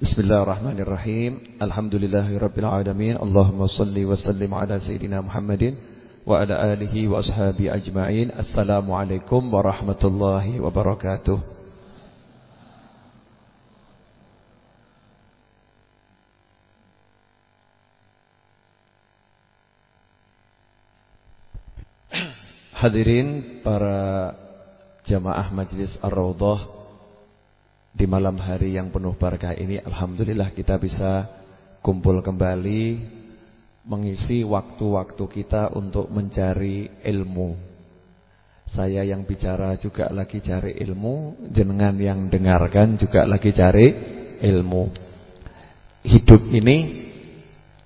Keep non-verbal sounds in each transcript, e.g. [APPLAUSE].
Bismillahirrahmanirrahim. Alhamdulillahirabbil alamin. Allahumma shalli wa sallim ala sayidina Muhammadin wa ala alihi wa ashabi ajmain. Assalamualaikum warahmatullahi wabarakatuh. Hadirin para jamaah Majlis Ar-Raudhah di malam hari yang penuh berkah ini Alhamdulillah kita bisa kumpul kembali Mengisi waktu-waktu kita untuk mencari ilmu. Saya yang bicara juga lagi cari ilmu Jenengan yang dengarkan juga lagi cari ilmu. Hidup ini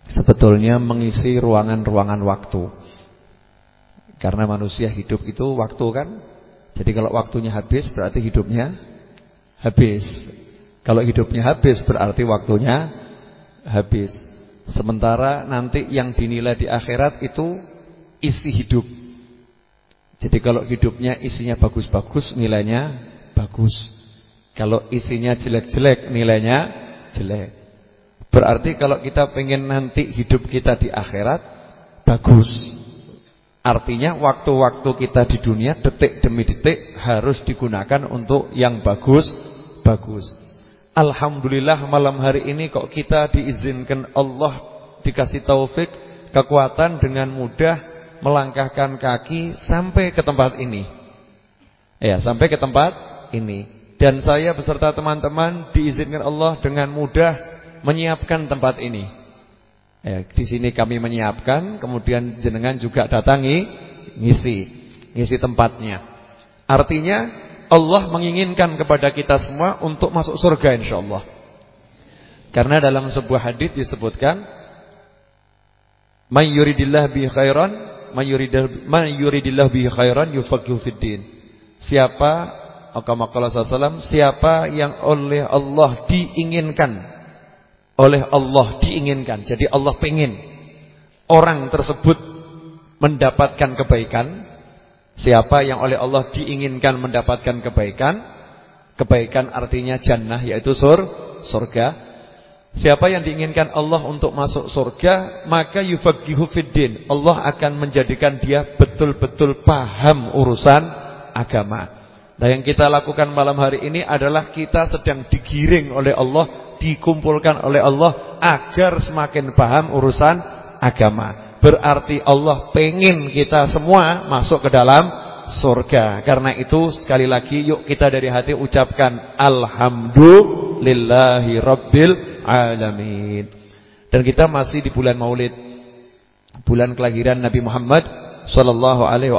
sebetulnya mengisi ruangan-ruangan waktu. Karena manusia hidup itu waktu kan? Jadi kalau waktunya habis berarti hidupnya habis. Kalau hidupnya habis berarti waktunya habis. Sementara nanti yang dinilai di akhirat itu isi hidup. Jadi kalau hidupnya isinya bagus-bagus nilainya bagus. Kalau isinya jelek-jelek nilainya jelek. Berarti kalau kita pengen nanti hidup kita di akhirat bagus. Artinya waktu-waktu kita di dunia detik demi detik harus digunakan untuk yang bagus bagus. Alhamdulillah malam hari ini kok kita diizinkan Allah dikasih taufik, kekuatan dengan mudah melangkahkan kaki sampai ke tempat ini. Ya, sampai ke tempat ini. Dan saya beserta teman-teman diizinkan Allah dengan mudah menyiapkan tempat ini. Ya, di sini kami menyiapkan, kemudian jenengan juga datangi ngisi, ngisi tempatnya. Artinya Allah menginginkan kepada kita semua untuk masuk surga insyaallah. Karena dalam sebuah hadis disebutkan may yuridillah bi khairan may yuridillah bi khairan yufaqihu fid. Siapa Akamakala sallam siapa yang oleh Allah diinginkan oleh Allah diinginkan. Jadi Allah pengen orang tersebut mendapatkan kebaikan Siapa yang oleh Allah diinginkan mendapatkan kebaikan Kebaikan artinya jannah yaitu sur, surga. Siapa yang diinginkan Allah untuk masuk surga Maka yufagihu fiddin Allah akan menjadikan dia betul-betul paham urusan agama. Nah yang kita lakukan malam hari ini adalah kita sedang digiring oleh Allah Dikumpulkan oleh Allah Agar semakin paham urusan agama Berarti Allah pengen kita semua masuk ke dalam surga. Karena itu sekali lagi yuk kita dari hati ucapkan Alhamdulillahi Rabbil Alamin. Dan kita masih di bulan maulid. Bulan kelahiran Nabi Muhammad Sallallahu alaihi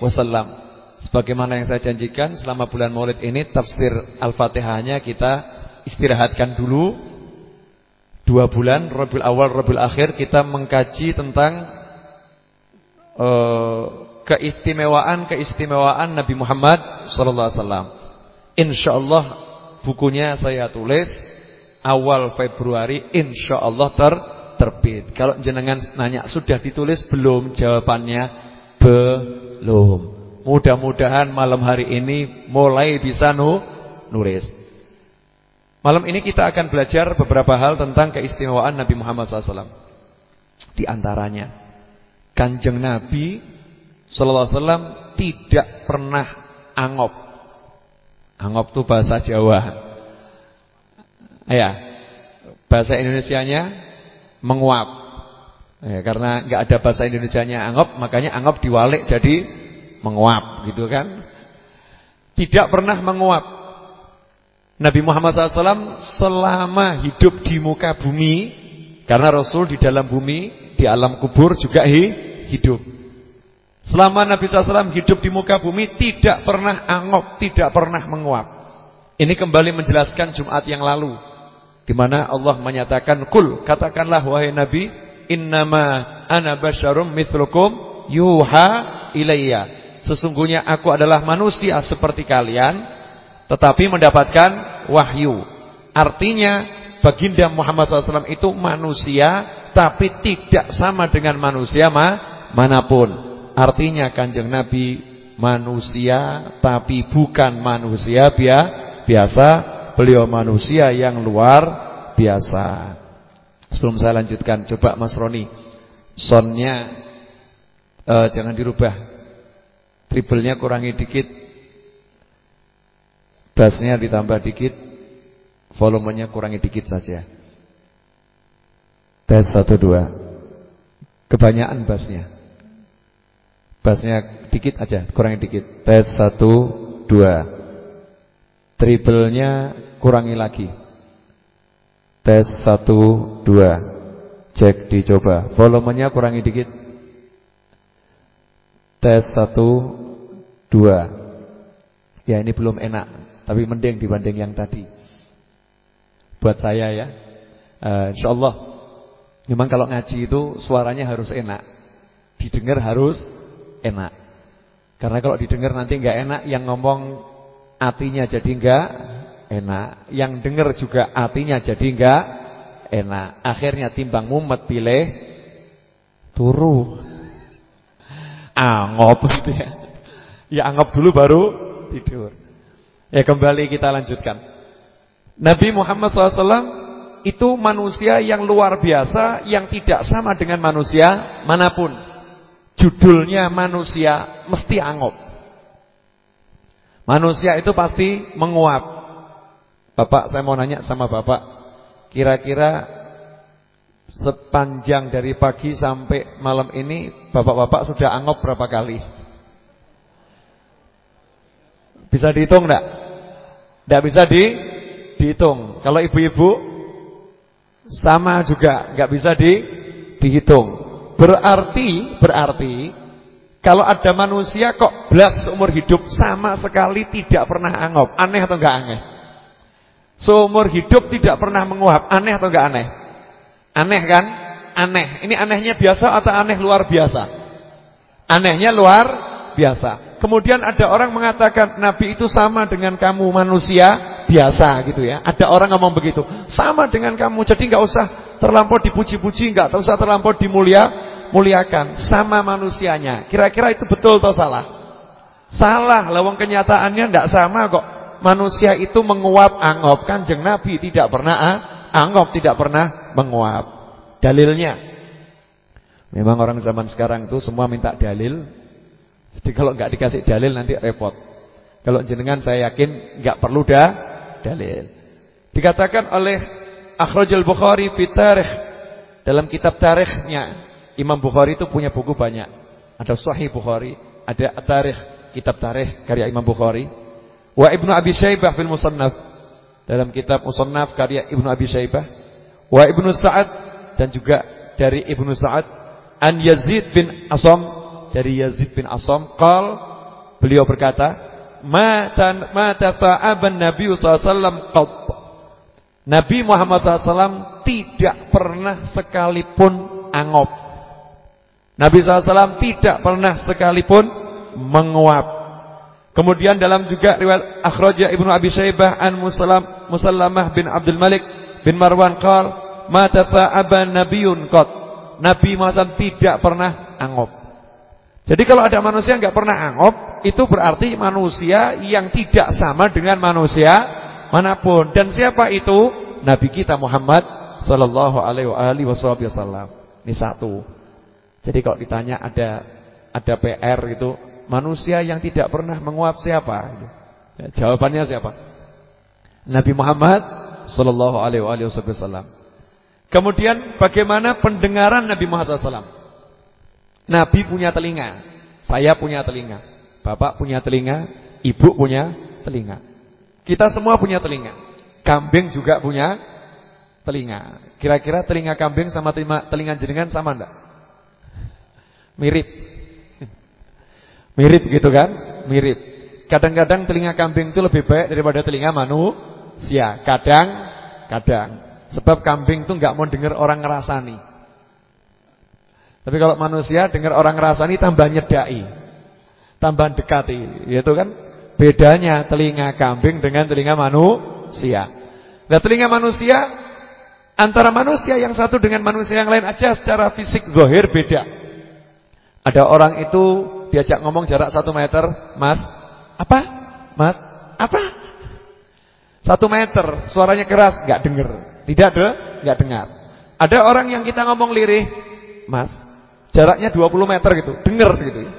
wasallam. Sebagaimana yang saya janjikan selama bulan maulid ini tafsir Al-Fatihahnya kita istirahatkan dulu dua bulan Rabiul Awal Rabiul Akhir kita mengkaji tentang keistimewaan-keistimewaan Nabi Muhammad sallallahu alaihi wasallam. Insyaallah bukunya saya tulis awal Februari insyaallah ter terbit. Kalau jenengan nanya sudah ditulis belum? Jawabannya belum. Mudah-mudahan malam hari ini mulai bisa nu nulis. Malam ini kita akan belajar beberapa hal tentang keistimewaan Nabi Muhammad SAW. Di antaranya, kanjeng Nabi SAW tidak pernah angop. Angop itu bahasa Jawa. Ya, bahasa Indonesianya menguap. Ya, karena nggak ada bahasa Indonesianya angop, makanya angop diwalik jadi menguap, gitu kan? Tidak pernah menguap. Nabi Muhammad SAW selama hidup di muka bumi Karena Rasul di dalam bumi Di alam kubur juga hidup. Selama Nabi SAW hidup di muka bumi Tidak pernah angop Tidak pernah menguap. Ini kembali menjelaskan Jumat yang lalu di mana Allah menyatakan Kul katakanlah wahai Nabi Innama ana basyarum mithlukum Yuha ilayya. Sesungguhnya aku adalah manusia seperti kalian Tetapi mendapatkan wahyu. Artinya baginda Muhammad SAW itu manusia tapi tidak sama dengan manusia ma mana pun. Artinya kanjeng Nabi manusia tapi bukan manusia biasa Beliau manusia yang luar biasa. Sebelum saya lanjutkan, coba Mas Roni, sonnya uh, jangan dirubah, triplenya kurangi dikit, bassnya ditambah dikit, volumenya kurangi dikit saja. Tes satu dua, kebanyakan bassnya, bassnya dikit aja, kurangi dikit. Tes satu dua. Triplenya kurangi lagi. Tes 1, 2 Cek dicoba. Volumenya kurangi dikit. Tes 1, 2 Ya ini belum enak Tapi mending dibanding yang tadi Buat saya ya uh, Insya Allah Memang kalau ngaji itu suaranya harus enak Didengar harus enak Karena kalau didengar nanti nggak enak Yang ngomong Hatinya jadi enggak enak. Yang dengar juga hatinya jadi enggak enak. Akhirnya timbang mumet pilih turu. Angop ya. Ya angop dulu baru tidur. Ya kembali kita lanjutkan. Nabi Muhammad SAW itu manusia yang luar biasa yang tidak sama dengan manusia mana pun. Judulnya manusia mesti angop. Manusia itu pasti menguap. Bapak, saya mau nanya sama Bapak, kira-kira sepanjang dari pagi sampai malam ini Bapak-bapak sudah angop berapa kali? Bisa dihitung enggak? Enggak bisa di dihitung. Kalau ibu-ibu sama juga enggak bisa di dihitung. Berarti berarti kalau ada manusia kok belas umur hidup sama sekali tidak pernah angop. Aneh atau enggak aneh? Seumur hidup tidak pernah menguap. Aneh atau enggak aneh? Aneh kan? Aneh. Ini anehnya biasa atau aneh luar biasa? Anehnya luar biasa. Kemudian ada orang mengatakan Nabi itu sama dengan kamu manusia biasa gitu ya. Ada orang ngomong begitu. Sama dengan kamu. Jadi enggak usah terlampau dipuji-puji, enggak usah terlampau dimulia muliakan sama manusianya. Kira-kira itu betul atau salah? Salah, lawang kenyataannya tidak sama kok. Manusia itu menguap angop. Kanjeng Nabi tidak pernah ah, angop, tidak pernah menguap. Dalilnya. Memang orang zaman sekarang itu semua minta dalil. Jadi kalau nggak dikasih dalil nanti repot. Kalau jenengan saya yakin nggak perlu dah dalil. Dikatakan oleh Akhrajul Bukhari fi dalam kitab tarikhnya Imam Bukhari itu punya buku banyak. Ada Sahih Bukhari, ada Tarikh, kitab Tarikh karya Imam Bukhari. Wa Ibnu Abi Syaibah fil Musannaf dalam kitab Musannaf karya Ibnu Abi Syaibah. Wa Ibnu Sa'ad dan juga dari Ibnu Sa'ad an Yazid bin Asam dari Yazid bin Asam qal beliau berkata mata mata ta'aban Nabi sallallahu alaihi wasallam Nabi Muhammad SAW tidak pernah sekalipun angop Nabi SAW tidak pernah sekalipun menguap. Kemudian dalam juga riwayat akhraja Ibnu Abi Syaibah an Musallam Musallamah bin Abdul Malik bin Marwan qal ma tata'aba nabiyyun qat. Nabi Muhammad tidak pernah angop. Jadi kalau ada manusia enggak pernah angop, itu berarti manusia yang tidak sama dengan manusia mana pun. Dan siapa itu? Nabi kita Muhammad sallallahu alaihi wasallam. Ini satu. Jadi kalau ditanya ada ada PR itu manusia yang tidak pernah menguap siapa? Ya, jawabannya siapa? Nabi Muhammad sallallahu alaihi wasallam. Kemudian bagaimana pendengaran Nabi Muhammad SAW? Nabi punya telinga, saya punya telinga, bapak punya telinga, ibu punya telinga. Kita semua punya telinga. Kambing juga punya telinga. Kira-kira telinga kambing sama telinga, jenengan sama enggak? Mirip. [LAUGHS] Mirip gitu kan? Mirip. Kadang-kadang telinga kambing itu lebih baik daripada telinga manusia. Kadang-kadang. Sebab kambing itu nggak mau dengar orang ngerasani. Tapi kalau manusia dengar orang ngerasani tambah nyedai. Tambah dekati. Itu kan bedanya telinga kambing dengan telinga manusia. Nah telinga manusia antara manusia yang satu dengan manusia yang lain aja secara fisik zahir beda. Ada orang itu diajak ngomong jarak satu meter, Mas, apa? Mas, apa? Satu meter, suaranya keras, nggak denger. Tidak ada, nggak dengar. Ada orang yang kita ngomong lirih, Mas, jaraknya 20 meter gitu, denger gitu ya.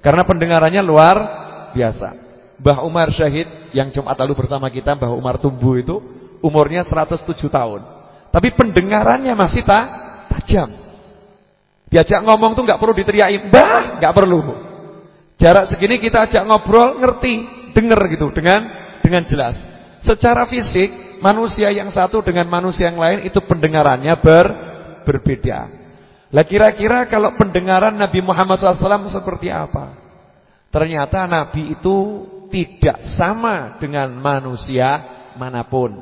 Karena pendengarannya luar biasa. Mbah Umar Syahid yang Jumat lalu bersama kita, Mbah Umar Tumbuh itu umurnya 107 tahun. Tapi pendengarannya masih ta tajam. Diajak ngomong tuh nggak perlu diteriaki, "Mbah," nggak perlu. Jarak segini kita ajak ngobrol, ngerti, denger gitu dengan dengan jelas. Secara fisik, manusia yang satu dengan manusia yang lain itu pendengarannya ber, berbeda. Lah kira-kira kalau pendengaran Nabi Muhammad SAW seperti apa? Ternyata Nabi itu tidak sama dengan manusia mana pun.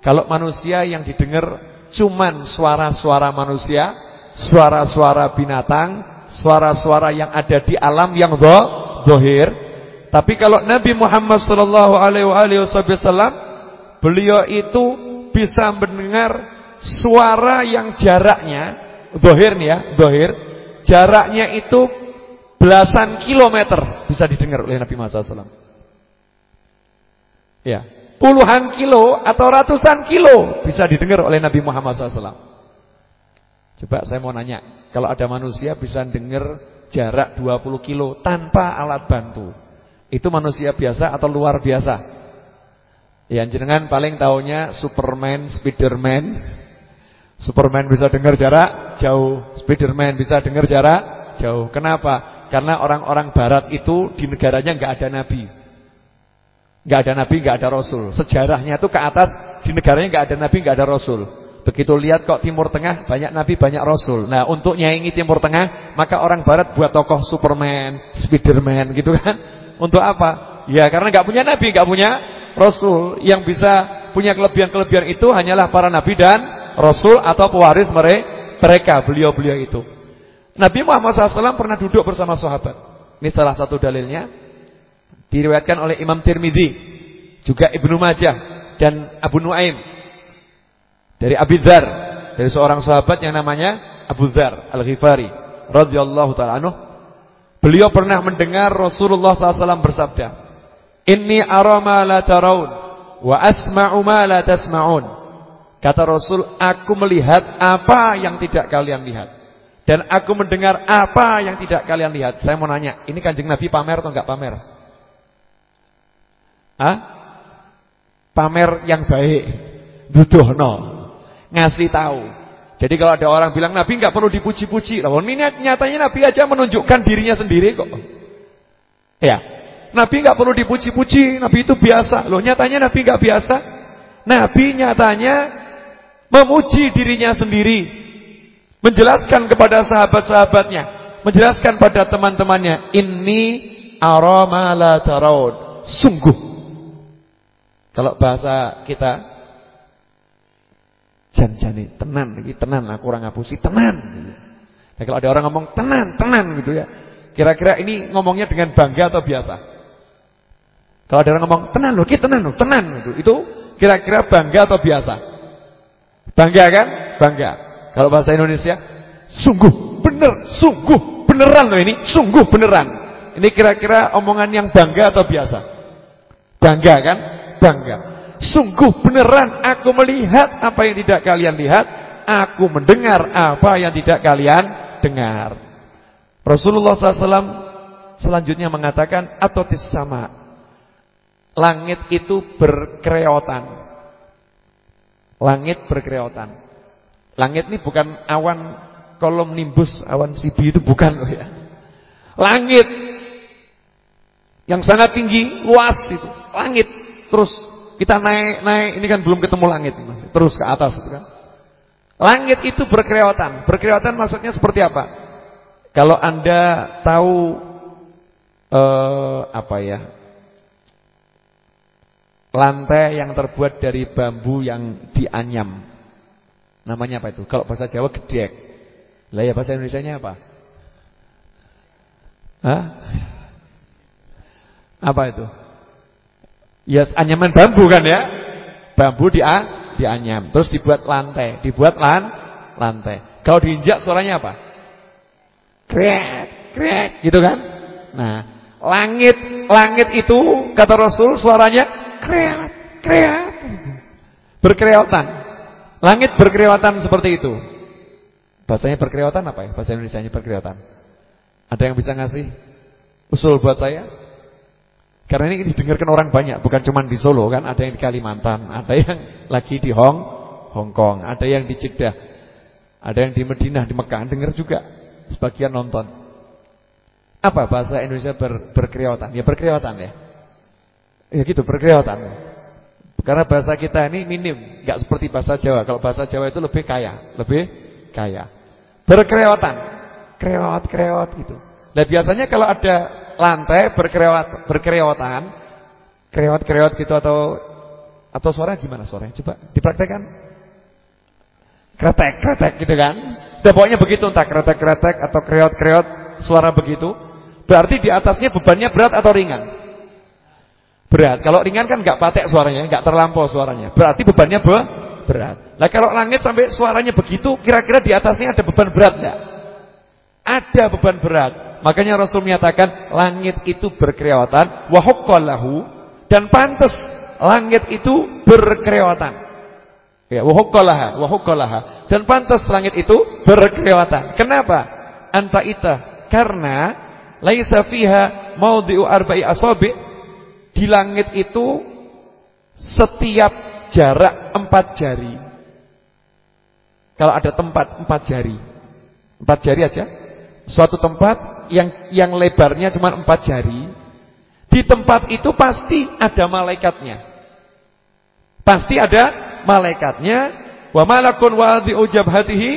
Kalau manusia yang didengar cuman suara-suara manusia, suara-suara binatang, suara-suara yang ada di alam yang dohir, tapi kalau Nabi Muhammad wasallam beliau itu bisa mendengar suara yang jaraknya dohir nih ya, dohir jaraknya itu belasan kilometer bisa didengar oleh Nabi Muhammad SAW. Ya, puluhan kilo atau ratusan kilo bisa didengar oleh Nabi Muhammad SAW. Coba saya mau nanya, kalau ada manusia bisa dengar jarak 20 kilo tanpa alat bantu. Itu manusia biasa atau luar biasa? Ya jenengan paling tahunya Superman, Spiderman. Superman bisa dengar jarak jauh, Spiderman bisa dengar jarak jauh. Kenapa? Karena orang-orang barat itu di negaranya nggak ada nabi. nggak ada nabi, nggak ada rasul. Sejarahnya itu ke atas di negaranya nggak ada nabi, nggak ada rasul. Begitu lihat kok Timur Tengah banyak nabi, banyak rasul. Nah, untuk nyaingi Timur Tengah, maka orang barat buat tokoh Superman, Spiderman gitu kan. Untuk apa? Ya karena nggak punya nabi, nggak punya rasul. Yang bisa punya kelebihan-kelebihan itu hanyalah para nabi dan rasul atau pewaris mereka, beliau-beliau itu. Nabi Muhammad SAW pernah duduk bersama sahabat. Ini salah satu dalilnya. Diriwayatkan oleh Imam Tirmidzi, juga Ibnu Majah dan Abu Nuaim. Dari Abi Dzar, dari seorang sahabat yang namanya Abu Dzar Al-Ghifari radhiyallahu taala anhu Beliau pernah mendengar Rasulullah SAW bersabda, Inni arama la taraun, wa asma'u ma la tasma'un. Kata Rasul, aku melihat apa yang tidak kalian lihat. Dan aku mendengar apa yang tidak kalian lihat. Saya mau nanya, ini kanjeng Nabi pamer atau enggak pamer? Hah? Pamer yang baik. Duduhno. Ngasih tahu. Jadi kalau ada orang bilang Nabi nggak perlu dipuji-puji, lah ini nyatanya Nabi aja menunjukkan dirinya sendiri kok. Ya, Nabi nggak perlu dipuji-puji, Nabi itu biasa. Loh nyatanya Nabi nggak biasa. Nabi nyatanya memuji dirinya sendiri, menjelaskan kepada sahabat-sahabatnya, menjelaskan pada teman-temannya, ini arama la Sungguh. Kalau bahasa kita Jan-jani tenan iki tenan aku orang ngapusi tenan. Nah, kalau ada orang ngomong tenan, tenan gitu ya. Kira-kira ini ngomongnya dengan bangga atau biasa? Kalau ada orang ngomong tenan loh, kita tenan loh, tenan gitu. Itu kira-kira bangga atau biasa? Bangga kan? Bangga. Kalau bahasa Indonesia, sungguh bener, sungguh beneran loh ini, sungguh beneran. Ini kira-kira omongan yang bangga atau biasa? Bangga kan? Bangga. Sungguh beneran aku melihat apa yang tidak kalian lihat Aku mendengar apa yang tidak kalian dengar Rasulullah SAW selanjutnya mengatakan Atotis sama Langit itu berkreotan Langit berkreotan Langit ini bukan awan kolom nimbus Awan sibi itu bukan loh ya Langit Yang sangat tinggi, luas itu Langit Terus kita naik naik ini kan belum ketemu langit masih terus ke atas itu kan. Langit itu berkreotan. Berkreotan maksudnya seperti apa? Kalau Anda tahu eh, apa ya? Lantai yang terbuat dari bambu yang dianyam. Namanya apa itu? Kalau bahasa Jawa gedek. Lah ya bahasa Indonesianya apa? Hah? Apa itu? Ya anyaman bambu kan ya. Bambu di dianyam, terus dibuat lantai, dibuat lan lantai. Kalau diinjak suaranya apa? Krek, krek gitu kan? Nah, langit langit itu kata Rasul suaranya krek, krek. Berkreotan. Langit berkreotan seperti itu. Bahasanya berkreotan apa ya? Bahasa Indonesia-nya berkreotan. Ada yang bisa ngasih usul buat saya? Karena ini didengarkan orang banyak, bukan cuma di Solo kan, ada yang di Kalimantan, ada yang lagi di Hong Hong Kong, ada yang di Jeddah, ada yang di Madinah, di Mekah, dengar juga sebagian nonton. Apa bahasa Indonesia ber, berkreotan? Ya berkreotan ya. Ya gitu, berkreotan. Karena bahasa kita ini minim, nggak seperti bahasa Jawa. Kalau bahasa Jawa itu lebih kaya, lebih kaya. Berkreotan, kreot, kreot gitu. Nah biasanya kalau ada lantai berkerewat berkerewotan, kerewat-kerewat gitu atau atau suara gimana suaranya? Coba dipraktekkan. Kretek, kretek gitu kan. Udah pokoknya begitu entah kretek-kretek atau kreot-kreot suara begitu. Berarti di atasnya bebannya berat atau ringan? Berat. Kalau ringan kan nggak patek suaranya, nggak terlampau suaranya. Berarti bebannya be berat. Nah kalau langit sampai suaranya begitu, kira-kira di atasnya ada beban berat nggak? Ada beban berat. Makanya Rasul menyatakan langit itu berkereotan wa dan pantas langit itu berkereotan. Ya, wa huqqalaha dan pantas langit itu berkereotan. Kenapa? Anta ita karena laisa fiha maudhi'u arba'i asabi di langit itu setiap jarak empat jari. Kalau ada tempat empat jari, empat jari aja. Suatu tempat yang yang lebarnya cuma empat jari, di tempat itu pasti ada malaikatnya. Pasti ada malaikatnya. Wa malakun wadhi'u jabhatihi,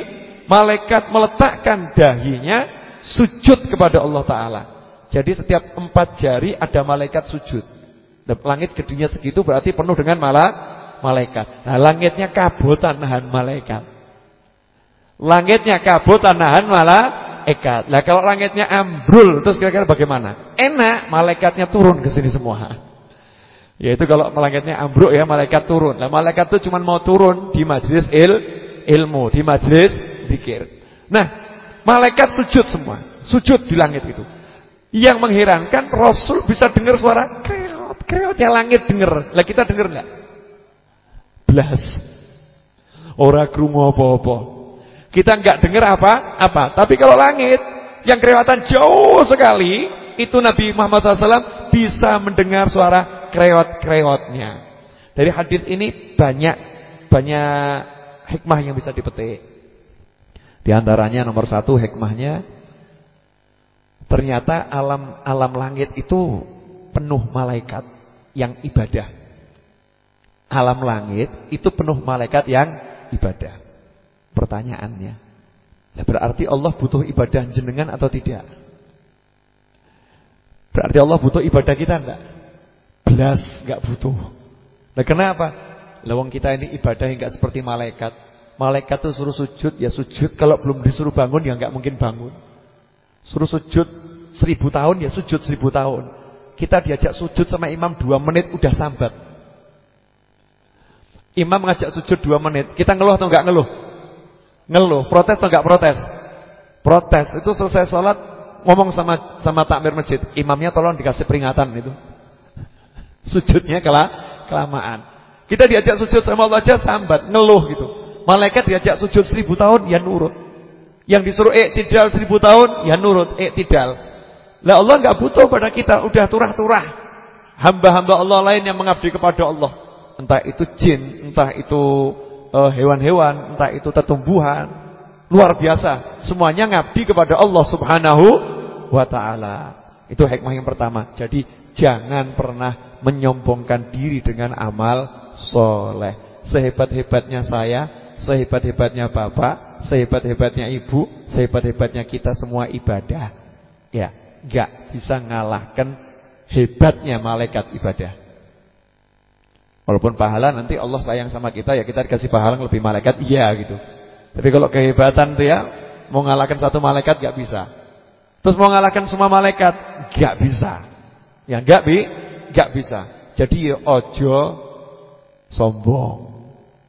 malaikat meletakkan dahinya sujud kepada Allah taala. Jadi setiap empat jari ada malaikat sujud. Langit gedungnya segitu berarti penuh dengan mala malaikat. Nah, langitnya kabutan nahan malaikat. Langitnya kabutan nahan malah malaikat. Lah kalau langitnya ambrul terus kira-kira bagaimana? Enak, malaikatnya turun ke sini semua. Yaitu kalau malaikatnya ambruk ya malaikat turun. Lah malaikat itu cuma mau turun di majlis il ilmu, di majlis zikir. Nah, malaikat sujud semua. Sujud di langit itu. Yang mengherankan Rasul bisa dengar suara kreotnya langit dengar. Lah kita dengar enggak? Belas. Ora krungu apa-apa. Kita nggak dengar apa-apa. Tapi kalau langit yang kelewatan jauh sekali, itu Nabi Muhammad SAW bisa mendengar suara krewat-krewatnya. Dari hadis ini banyak banyak hikmah yang bisa dipetik. Di antaranya nomor satu hikmahnya, ternyata alam alam langit itu penuh malaikat yang ibadah. Alam langit itu penuh malaikat yang ibadah. Pertanyaannya, ya berarti Allah butuh ibadah jenengan atau tidak? Berarti Allah butuh ibadah kita enggak? Belas enggak butuh. Nah kenapa? Lawang kita ini ibadah enggak seperti malaikat. Malaikat tuh suruh sujud ya sujud, kalau belum disuruh bangun ya enggak mungkin bangun. Suruh sujud seribu tahun ya sujud seribu tahun. Kita diajak sujud sama imam dua menit udah sambat. Imam ngajak sujud dua menit, kita ngeluh atau enggak ngeluh? Ngeluh, protes atau enggak protes? Protes. Itu selesai sholat ngomong sama sama takmir masjid, imamnya tolong dikasih peringatan itu. Sujudnya kela kelamaan. Kita diajak sujud sama Allah aja sambat, ngeluh gitu. Malaikat diajak sujud seribu tahun, ya nurut. Yang disuruh eh tidak seribu tahun, ya nurut, eh tidak. Lah Allah enggak butuh pada kita, udah turah-turah. Hamba-hamba Allah lain yang mengabdi kepada Allah. Entah itu jin, entah itu Eh, hewan-hewan, entah itu tetumbuhan, luar biasa. Semuanya ngabdi kepada Allah Subhanahu wa taala. Itu hikmah yang pertama. Jadi jangan pernah menyombongkan diri dengan amal soleh. Sehebat-hebatnya saya, sehebat-hebatnya bapak, sehebat-hebatnya ibu, sehebat-hebatnya kita semua ibadah. Ya, enggak bisa ngalahkan hebatnya malaikat ibadah. Walaupun pahala nanti Allah sayang sama kita ya kita dikasih pahala lebih malaikat iya gitu. Tapi kalau kehebatan tuh ya mau ngalahkan satu malaikat gak bisa. Terus mau ngalahkan semua malaikat gak bisa. Ya gak bi, gak bisa. Jadi ya ojo sombong.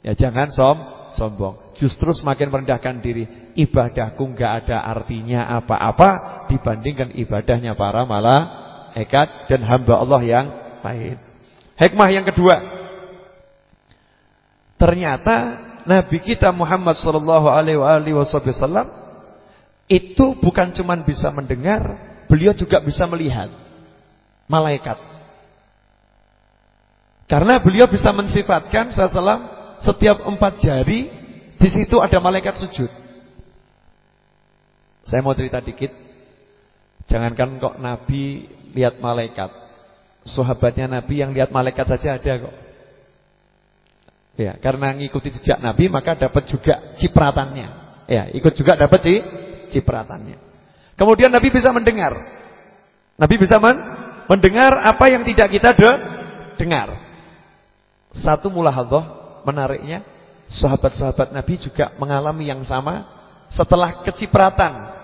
Ya jangan som sombong. Justru semakin merendahkan diri. Ibadahku gak ada artinya apa-apa dibandingkan ibadahnya para malaikat dan hamba Allah yang lain. Hikmah yang kedua Ternyata Nabi kita Muhammad sallallahu alaihi wasallam itu bukan cuma bisa mendengar, beliau juga bisa melihat malaikat. Karena beliau bisa mensifatkan sallallahu setiap empat jari di situ ada malaikat sujud. Saya mau cerita dikit. Jangankan kok Nabi lihat malaikat. Sahabatnya Nabi yang lihat malaikat saja ada kok. Ya, karena ngikuti jejak Nabi maka dapat juga cipratannya. Ya, ikut juga dapat sih cipratannya. Kemudian Nabi bisa mendengar. Nabi bisa men mendengar apa yang tidak kita de dengar. Satu mulahadzah menariknya, sahabat-sahabat Nabi juga mengalami yang sama setelah kecipratan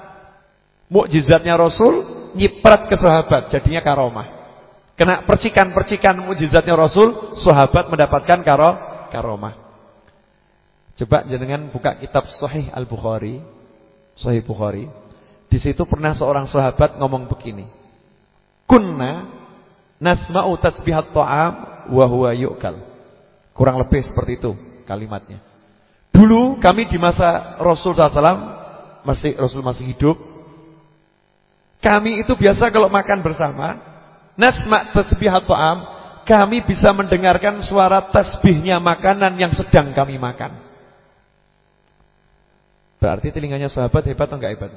mukjizatnya Rasul nyiprat ke sahabat jadinya karomah. Kena percikan-percikan mukjizatnya Rasul, sahabat mendapatkan karo karomah. Coba jenengan buka kitab Sahih Al-Bukhari, Sahih Bukhari. Di situ pernah seorang sahabat ngomong begini. Kunna nasma'u tasbihat ta'am wa huwa yu'kal. Kurang lebih seperti itu kalimatnya. Dulu kami di masa Rasul SAW masih Rasul masih hidup. Kami itu biasa kalau makan bersama, nasma' tasbihat ta'am, kami bisa mendengarkan suara tasbihnya makanan yang sedang kami makan. Berarti telinganya sahabat hebat atau enggak hebat?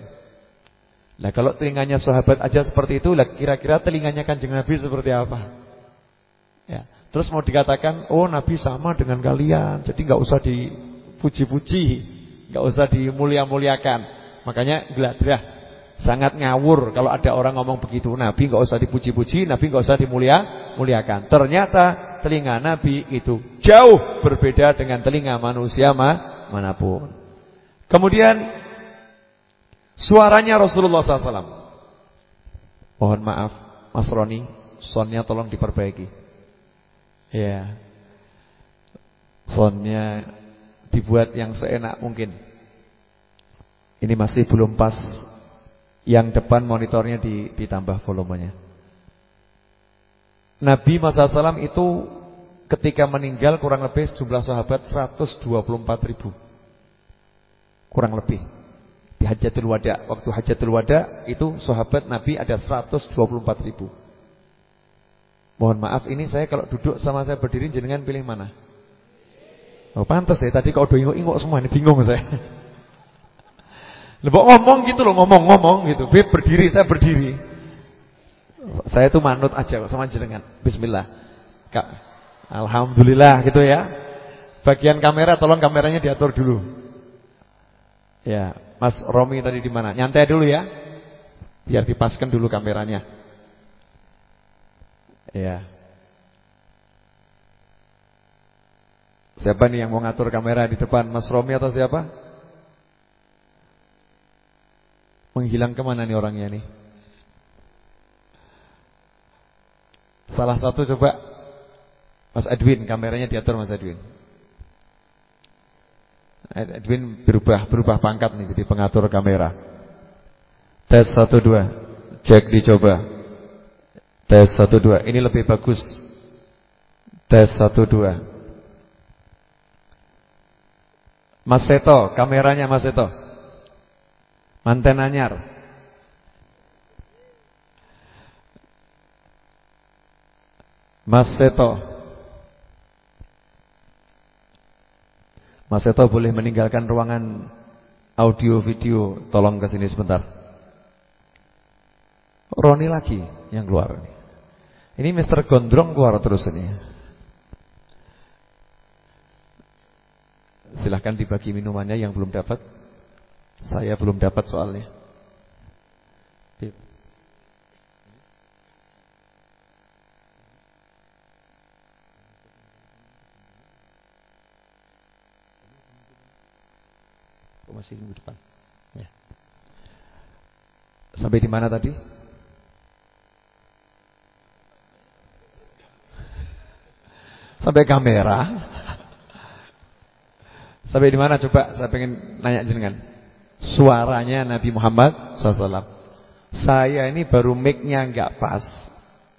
Nah kalau telinganya sahabat aja seperti itu, lah kira-kira telinganya kanjeng Nabi seperti apa? Ya. Terus mau dikatakan, oh Nabi sama dengan kalian, jadi enggak usah dipuji-puji, enggak usah dimulia-muliakan. Makanya geladrah sangat ngawur kalau ada orang ngomong begitu. Nabi enggak usah dipuji-puji, Nabi enggak usah dimulia-muliakan. Ternyata telinga Nabi itu jauh berbeda dengan telinga manusia ma mana pun. Kemudian suaranya Rasulullah SAW. Mohon maaf, Mas Roni, sonnya tolong diperbaiki. Ya. Sonnya dibuat yang seenak mungkin. Ini masih belum pas. Yang depan monitornya ditambah volumenya. Nabi masa salam itu ketika meninggal kurang lebih jumlah sahabat 124 ribu. Kurang lebih Di Hajatul Wada Waktu Hajatul Wada itu sahabat Nabi ada 124 ribu Mohon maaf ini saya kalau duduk sama saya berdiri jenengan pilih mana Oh pantas ya tadi kalau udah ingok-ingok semua ini bingung saya Lebok ngomong gitu loh ngomong-ngomong gitu Beb berdiri saya berdiri Saya tuh manut aja sama jenengan Bismillah Kak Alhamdulillah gitu ya Bagian kamera tolong kameranya diatur dulu Ya, Mas Romi tadi di mana? Nyantai dulu ya. Biar dipaskan dulu kameranya. Ya. Siapa nih yang mau ngatur kamera di depan? Mas Romi atau siapa? Menghilang ke mana nih orangnya nih? Salah satu coba Mas Edwin, kameranya diatur Mas Edwin. Edwin berubah berubah pangkat nih jadi pengatur kamera. Tes satu dua, cek dicoba. Tes satu dua, ini lebih bagus. Tes satu dua. Mas Seto, kameranya Mas Seto. Manten anyar. Mas Seto. Mas Seto boleh meninggalkan ruangan audio video, tolong ke sini sebentar. Roni lagi yang keluar. Ini Mr. Gondrong keluar terus ini. Silahkan dibagi minumannya yang belum dapat. Saya belum dapat soalnya. masih minggu depan. Ya. Sampai di mana tadi? Sampai kamera. Sampai di mana coba? Saya pengen nanya jenengan. Suaranya Nabi Muhammad SAW. Saya ini baru mic-nya nggak pas.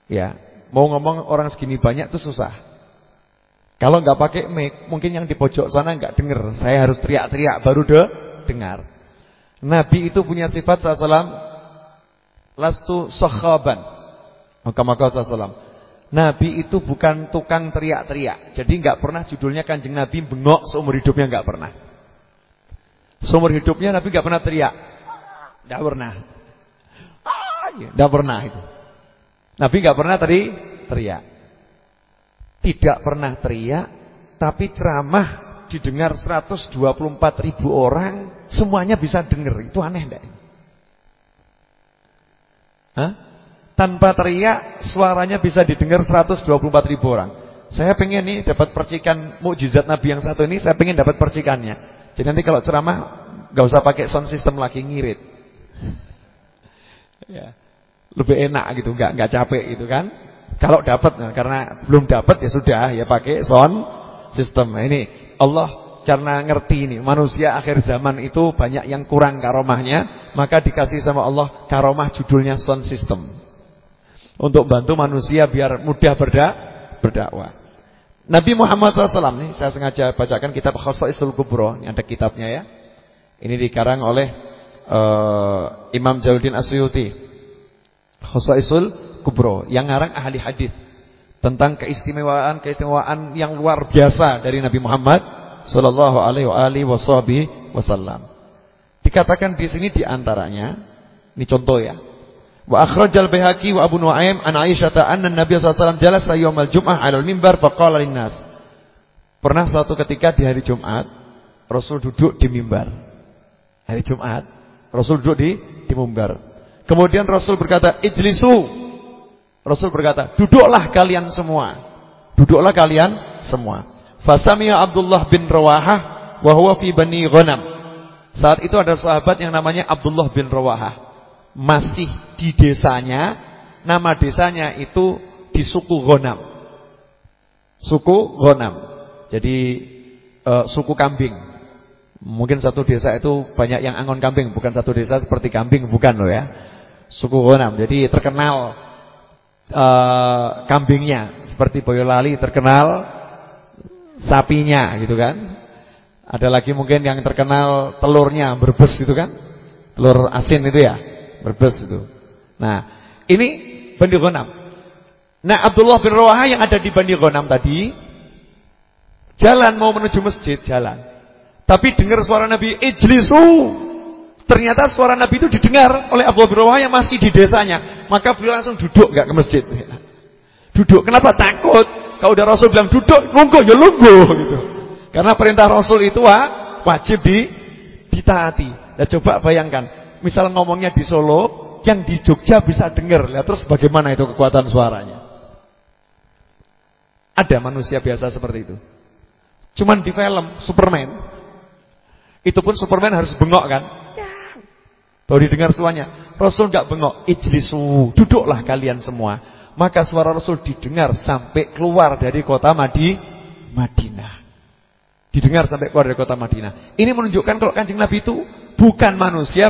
Ya, mau ngomong orang segini banyak tuh susah. Kalau nggak pakai mic, mungkin yang di pojok sana nggak dengar. Saya harus teriak-teriak baru de dengar. Nabi itu punya sifat sallallahu lastu sahaban. Maka sallallahu Nabi itu bukan tukang teriak-teriak. Jadi nggak pernah judulnya Kanjeng Nabi bengok seumur hidupnya nggak pernah. Seumur hidupnya Nabi nggak pernah teriak. Nggak pernah. Nggak pernah itu. Nabi nggak pernah teri teriak. Tidak pernah teriak, tapi ceramah didengar 124 ribu orang, semuanya bisa dengar. Itu aneh enggak? Hah? tanpa teriak suaranya bisa didengar 124 ribu orang. Saya pengen nih dapat percikan mukjizat Nabi yang satu ini, saya pengen dapat percikannya. Jadi nanti kalau ceramah nggak usah pakai sound system lagi ngirit. Ya. Lebih enak gitu, nggak nggak capek gitu kan. Kalau dapat nah, karena belum dapat ya sudah ya pakai sound system. Nah, ini Allah karena ngerti ini manusia akhir zaman itu banyak yang kurang karomahnya, maka dikasih sama Allah karomah judulnya sound system untuk bantu manusia biar mudah berda berdakwah. Nabi Muhammad SAW nih saya sengaja bacakan kitab Khosaisul Kubro, ini ada kitabnya ya. Ini dikarang oleh uh, Imam Jaluddin Asyuti. Khosaisul Kubro yang ngarang ahli hadis tentang keistimewaan-keistimewaan yang luar biasa dari Nabi Muhammad sallallahu alaihi wasallam. Dikatakan di sini di antaranya, ini contoh ya. Wa akhrajal Baihaqi wa Abu Nuaim an Aisyah anna Nabi sallallahu alaihi wasallam jalasa yaumal Jum'ah 'alal mimbar faqala linnas. Pernah suatu ketika di hari Jumat Rasul duduk di mimbar. Hari Jumat Rasul duduk di di mimbar. Kemudian Rasul berkata, "Ijlisu." Rasul berkata, "Duduklah kalian semua." Duduklah kalian semua. Fasamiya Abdullah bin Rawahah wa huwa fi Bani Ghanam. Saat itu ada sahabat yang namanya Abdullah bin Rawahah masih di desanya, nama desanya itu di suku Gonam. Suku Gonam. Jadi e, suku kambing. Mungkin satu desa itu banyak yang angon kambing, bukan satu desa seperti kambing, bukan loh ya. Suku Gonam. Jadi terkenal e, kambingnya, seperti Boyolali terkenal sapinya gitu kan. Ada lagi mungkin yang terkenal telurnya berbes gitu kan. Telur asin itu ya. Berbes itu. Nah, ini Bani Ghanam. Nah, Abdullah bin Rawaha yang ada di Bani Ghanam tadi jalan mau menuju masjid, jalan. Tapi dengar suara Nabi, "Ijlisu." Ternyata suara Nabi itu didengar oleh Abdullah bin Rawaha yang masih di desanya. Maka beliau langsung duduk enggak ke masjid. [LAUGHS] Duduk. Kenapa? Takut. Kalau udah Rasul bilang duduk, nunggu ya nunggu [LAUGHS] gitu. Karena perintah Rasul itu wah, wajib di ditaati. Ya coba bayangkan, misal ngomongnya di Solo, yang di Jogja bisa dengar. Lihat terus bagaimana itu kekuatan suaranya. Ada manusia biasa seperti itu. Cuman di film Superman, itu pun Superman harus bengok kan? Baru didengar suaranya. Rasul nggak bengok, ijlisu, duduklah kalian semua. Maka suara Rasul didengar sampai keluar dari kota Madi, Madinah. Didengar sampai keluar dari kota Madinah. Ini menunjukkan kalau kancing Nabi itu bukan manusia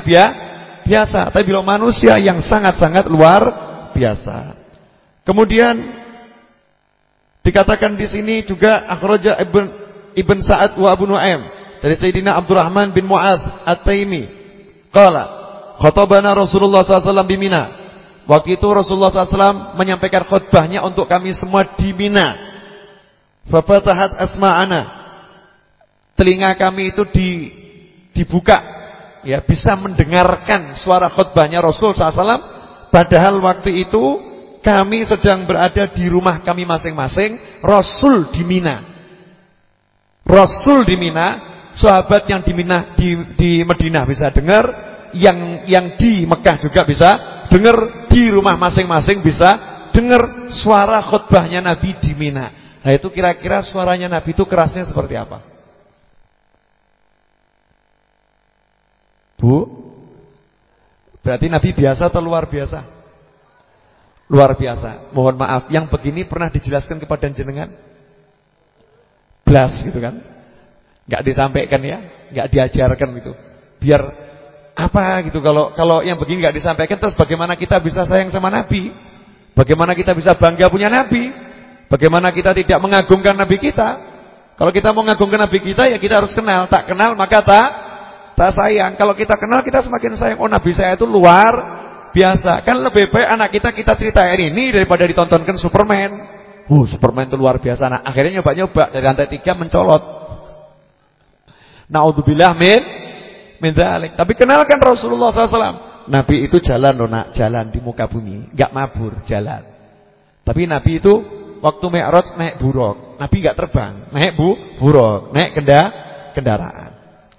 biasa, tapi bilang manusia yang sangat-sangat luar biasa. Kemudian dikatakan di sini juga akhraja Ibn Ibn Sa'ad wa Abu Nuaim dari Sayyidina Abdurrahman bin Mu'adz At-Taimi. Qala khatabana Rasulullah SAW di Mina. Waktu itu Rasulullah SAW menyampaikan khutbahnya untuk kami semua di Mina. Fafatahat asma'ana. Telinga kami itu di, dibuka ya bisa mendengarkan suara khutbahnya Rasul SAW padahal waktu itu kami sedang berada di rumah kami masing-masing Rasul di Mina. Rasul di Mina sahabat yang di Mina di, di Madinah bisa dengar yang yang di Mekah juga bisa dengar di rumah masing-masing bisa dengar suara khutbahnya Nabi di Mina. Nah itu kira-kira suaranya Nabi itu kerasnya seperti apa Bu Berarti Nabi biasa atau luar biasa? Luar biasa Mohon maaf Yang begini pernah dijelaskan kepada jenengan? Blas gitu kan Gak disampaikan ya Gak diajarkan gitu Biar apa gitu Kalau kalau yang begini gak disampaikan Terus bagaimana kita bisa sayang sama Nabi Bagaimana kita bisa bangga punya Nabi Bagaimana kita tidak mengagungkan Nabi kita? Kalau kita mau mengagungkan Nabi kita ya kita harus kenal. Tak kenal maka tak tak sayang. Kalau kita kenal kita semakin sayang. Oh Nabi saya itu luar biasa. Kan lebih baik anak kita kita ceritain ini daripada ditontonkan Superman. Uh, Superman itu luar biasa. Nah, akhirnya nyoba-nyoba dari lantai tiga mencolot. Naudzubillah min min dzalik. Tapi kenalkan Rasulullah SAW. Nabi itu jalan loh nak, jalan di muka bumi, enggak mabur, jalan. Tapi Nabi itu waktu Mi'raj naik buruk. Nabi enggak terbang, naik bu buruk, naik kenda kendaraan.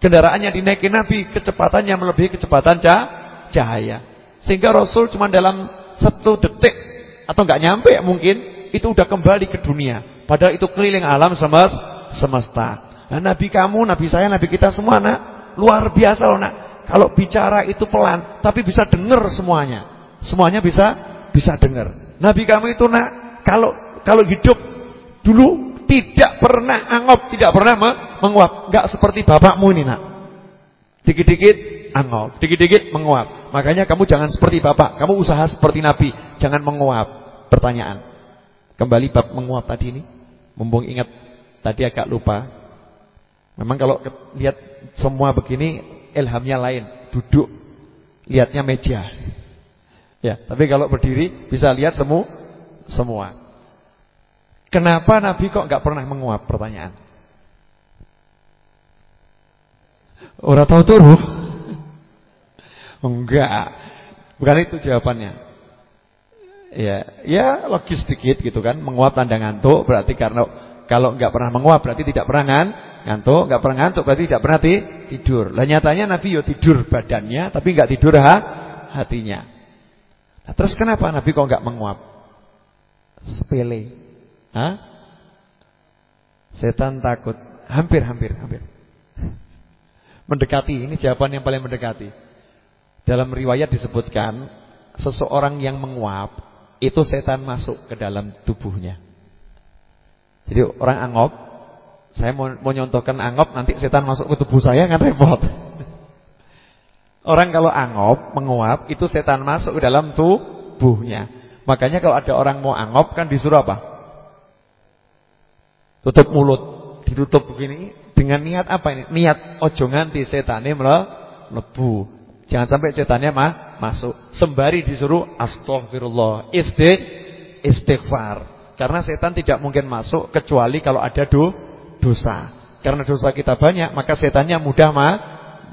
Kendaraannya dinaikin Nabi, kecepatannya melebihi kecepatan cahaya. Sehingga Rasul cuma dalam satu detik atau enggak nyampe mungkin itu udah kembali ke dunia. Padahal itu keliling alam semesta. Nah, Nabi kamu, Nabi saya, Nabi kita semua nak luar biasa loh nak. Kalau bicara itu pelan, tapi bisa dengar semuanya. Semuanya bisa bisa dengar. Nabi kamu itu nak kalau kalau hidup dulu tidak pernah angop, tidak pernah menguap, enggak seperti bapakmu ini nak. Dikit-dikit angop, dikit-dikit menguap. Makanya kamu jangan seperti bapak, kamu usaha seperti Nabi, jangan menguap. Pertanyaan. Kembali bab menguap tadi ini. Mumpung ingat tadi agak lupa. Memang kalau lihat semua begini ilhamnya lain, duduk lihatnya meja. Ya, tapi kalau berdiri bisa lihat semu semua. Kenapa Nabi kok nggak pernah menguap? Pertanyaan. Orang tahu turu? Enggak. Bukan itu jawabannya. Ya, ya logis sedikit gitu kan. Menguap tanda ngantuk berarti karena kalau nggak pernah menguap berarti tidak pernah ngantuk, nggak pernah ngantuk berarti tidak pernah tidur. Lah nyatanya Nabi yo tidur badannya tapi nggak tidur ha, hatinya. Nah, terus kenapa Nabi kok nggak menguap? Sepele. Hah? Setan takut. Hampir, hampir, hampir. Mendekati, ini jawaban yang paling mendekati. Dalam riwayat disebutkan seseorang yang menguap itu setan masuk ke dalam tubuhnya. Jadi orang angop, saya mau, mau nyontohkan angop nanti setan masuk ke tubuh saya kan repot. Orang kalau angop, menguap, itu setan masuk ke dalam tubuhnya. Makanya kalau ada orang mau angop kan disuruh apa? Tutup mulut, ditutup begini dengan niat apa ini? Niat ojo nganti setane mlebu. Jangan sampai setannya mah masuk. Sembari disuruh astagfirullah, isti istighfar. Karena setan tidak mungkin masuk kecuali kalau ada do, dosa. Karena dosa kita banyak, maka setannya mudah mah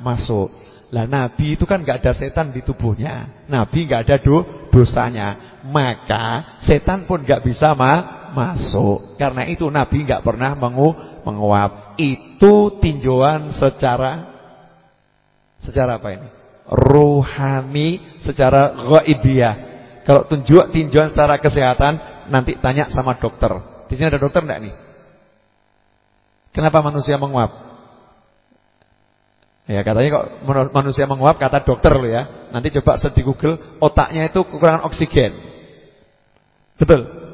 masuk. Lah Nabi itu kan nggak ada setan di tubuhnya. Nabi nggak ada do dosanya. Maka setan pun nggak bisa ma masuk. Karena itu Nabi nggak pernah mengu menguap. Itu tinjauan secara secara apa ini? Ruhani, secara ghaibiyah. Kalau tunjuk tinjauan secara kesehatan nanti tanya sama dokter. Di sini ada dokter enggak nih? Kenapa manusia menguap? Ya katanya kok manusia menguap kata dokter lo ya. Nanti coba search di Google, otaknya itu kekurangan oksigen. Betul.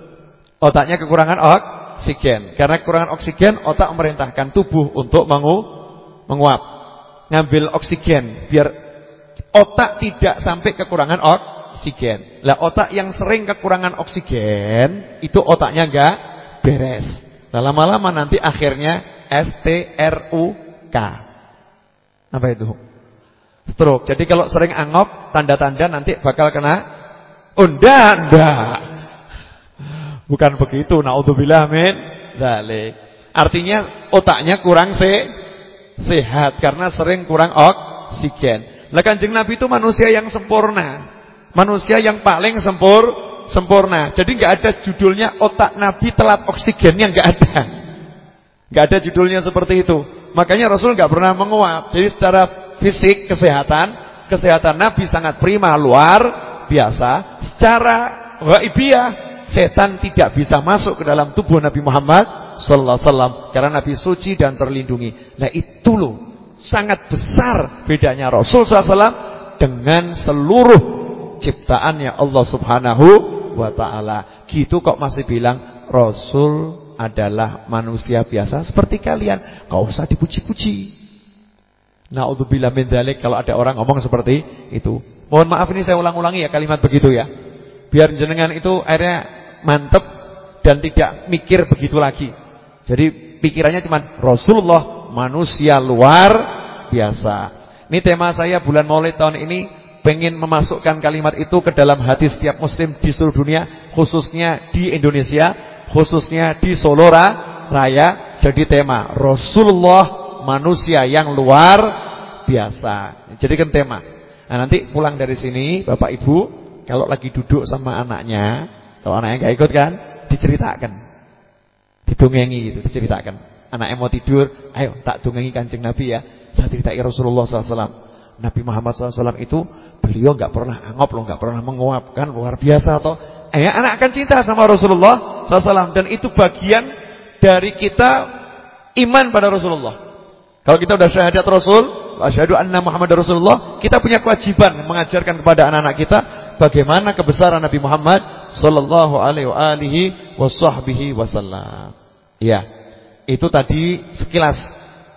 Otaknya kekurangan oksigen. Karena kekurangan oksigen, otak memerintahkan tubuh untuk mengu menguap. Ngambil oksigen biar otak tidak sampai kekurangan oksigen. Lah otak yang sering kekurangan oksigen, itu otaknya enggak beres. Lama-lama nanti akhirnya STRUK. Apa itu? Stroke. Jadi kalau sering angop, tanda-tanda nanti bakal kena unda-unda. Bukan begitu. Naudzubillah min dzalik. Artinya otaknya kurang se sehat karena sering kurang oksigen. Lah Kanjeng Nabi itu manusia yang sempurna. Manusia yang paling sempur sempurna. Jadi nggak ada judulnya otak Nabi telat oksigennya nggak ada. nggak ada judulnya seperti itu. Makanya Rasul nggak pernah menguap. Jadi secara fisik kesehatan, kesehatan Nabi sangat prima, luar biasa. Secara ghaibiah, setan tidak bisa masuk ke dalam tubuh Nabi Muhammad sallallahu alaihi wasallam karena Nabi suci dan terlindungi. Nah, itu loh sangat besar bedanya Rasul sallallahu alaihi wasallam dengan seluruh ciptaannya Allah Subhanahu wa taala. Gitu kok masih bilang Rasul adalah manusia biasa seperti kalian. Kau usah dipuji-puji. Nauzubillah min dzalik kalau ada orang ngomong seperti itu. Mohon maaf ini saya ulang-ulangi ya kalimat begitu ya. Biar jenengan itu akhirnya mantep dan tidak mikir begitu lagi. Jadi pikirannya cuma Rasulullah manusia luar biasa. Ini tema saya bulan Maulid tahun ini pengen memasukkan kalimat itu ke dalam hati setiap muslim di seluruh dunia, khususnya di Indonesia, khususnya di Solo Raya. Jadi tema Rasulullah manusia yang luar biasa. Jadi kan tema. Nah, nanti pulang dari sini Bapak Ibu kalau lagi duduk sama anaknya, kalau anaknya nggak ikut kan, diceritakan. Didongengi gitu, diceritakan. Anaknya mau tidur, ayo tak dongengi Kanjeng Nabi ya. Saya ceritai Rasulullah SAW. Nabi Muhammad SAW itu beliau nggak pernah angop loh, nggak pernah menguap kan luar biasa atau eh anak akan cinta sama Rasulullah SAW dan itu bagian dari kita iman pada Rasulullah. Kalau kita udah syahadat Rasul, asyhadu anna Muhammad Rasulullah, kita punya kewajiban mengajarkan kepada anak-anak kita bagaimana kebesaran Nabi Muhammad sallallahu alaihi wasallam. Ya. Itu tadi sekilas.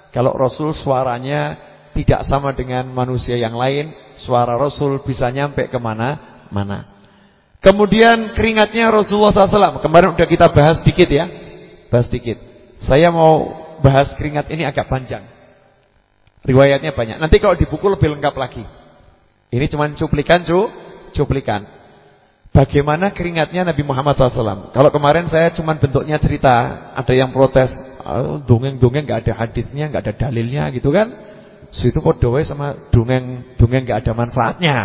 Kalau Rasul suaranya tidak sama dengan manusia yang lain, suara Rasul bisa nyampe ke mana mana. Kemudian keringatnya Rasulullah SAW. Kemarin udah kita bahas sedikit ya, bahas sedikit. Saya mau bahas keringat ini agak panjang. Riwayatnya banyak. Nanti kalau di buku lebih lengkap lagi. Ini cuma cuplikan cu, cuplikan. Bagaimana keringatnya Nabi Muhammad SAW? Kalau kemarin saya cuma bentuknya cerita, ada yang protes, oh, dongeng-dongeng nggak ada hadisnya, nggak ada dalilnya gitu kan? Situ kok doa sama dongeng dongeng nggak ada manfaatnya.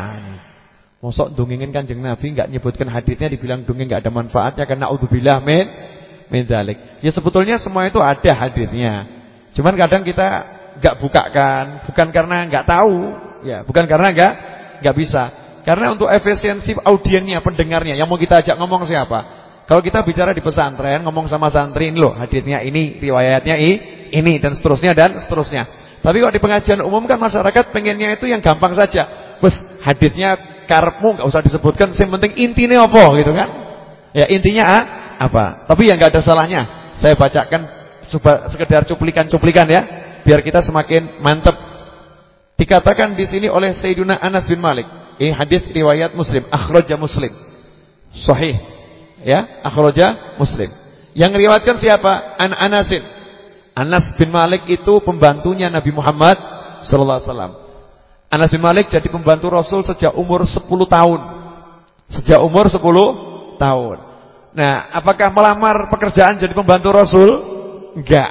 Mosok dongengin Kanjeng Nabi nggak nyebutkan hadisnya dibilang dongeng nggak ada manfaatnya karena auzubillah min min dzalik. Ya sebetulnya semua itu ada hadisnya. Cuman kadang kita nggak bukakan, bukan karena nggak tahu, ya, bukan karena nggak nggak bisa. Karena untuk efisiensi audiennya, pendengarnya yang mau kita ajak ngomong siapa? Kalau kita bicara di pesantren, ngomong sama santri ini loh, hadisnya ini, riwayatnya ini, ini dan seterusnya dan seterusnya. Tapi kalau di pengajian umum kan masyarakat pengennya itu yang gampang saja. Bos hadisnya karepmu nggak usah disebutkan, yang penting intinya apa gitu kan? Ya intinya ah, apa? Tapi yang nggak ada salahnya. Saya bacakan sekedar cuplikan-cuplikan ya, biar kita semakin mantep. Dikatakan di sini oleh Sayyidina Anas bin Malik. Ini hadis riwayat Muslim, akhraja Muslim. Sahih. Ya, akhraja Muslim. Yang riwayatkan siapa? An Anasin Anas bin Malik itu pembantunya Nabi Muhammad sallallahu alaihi wasallam. Anas bin Malik jadi pembantu Rasul sejak umur 10 tahun. Sejak umur 10 tahun. Nah, apakah melamar pekerjaan jadi pembantu Rasul? Enggak.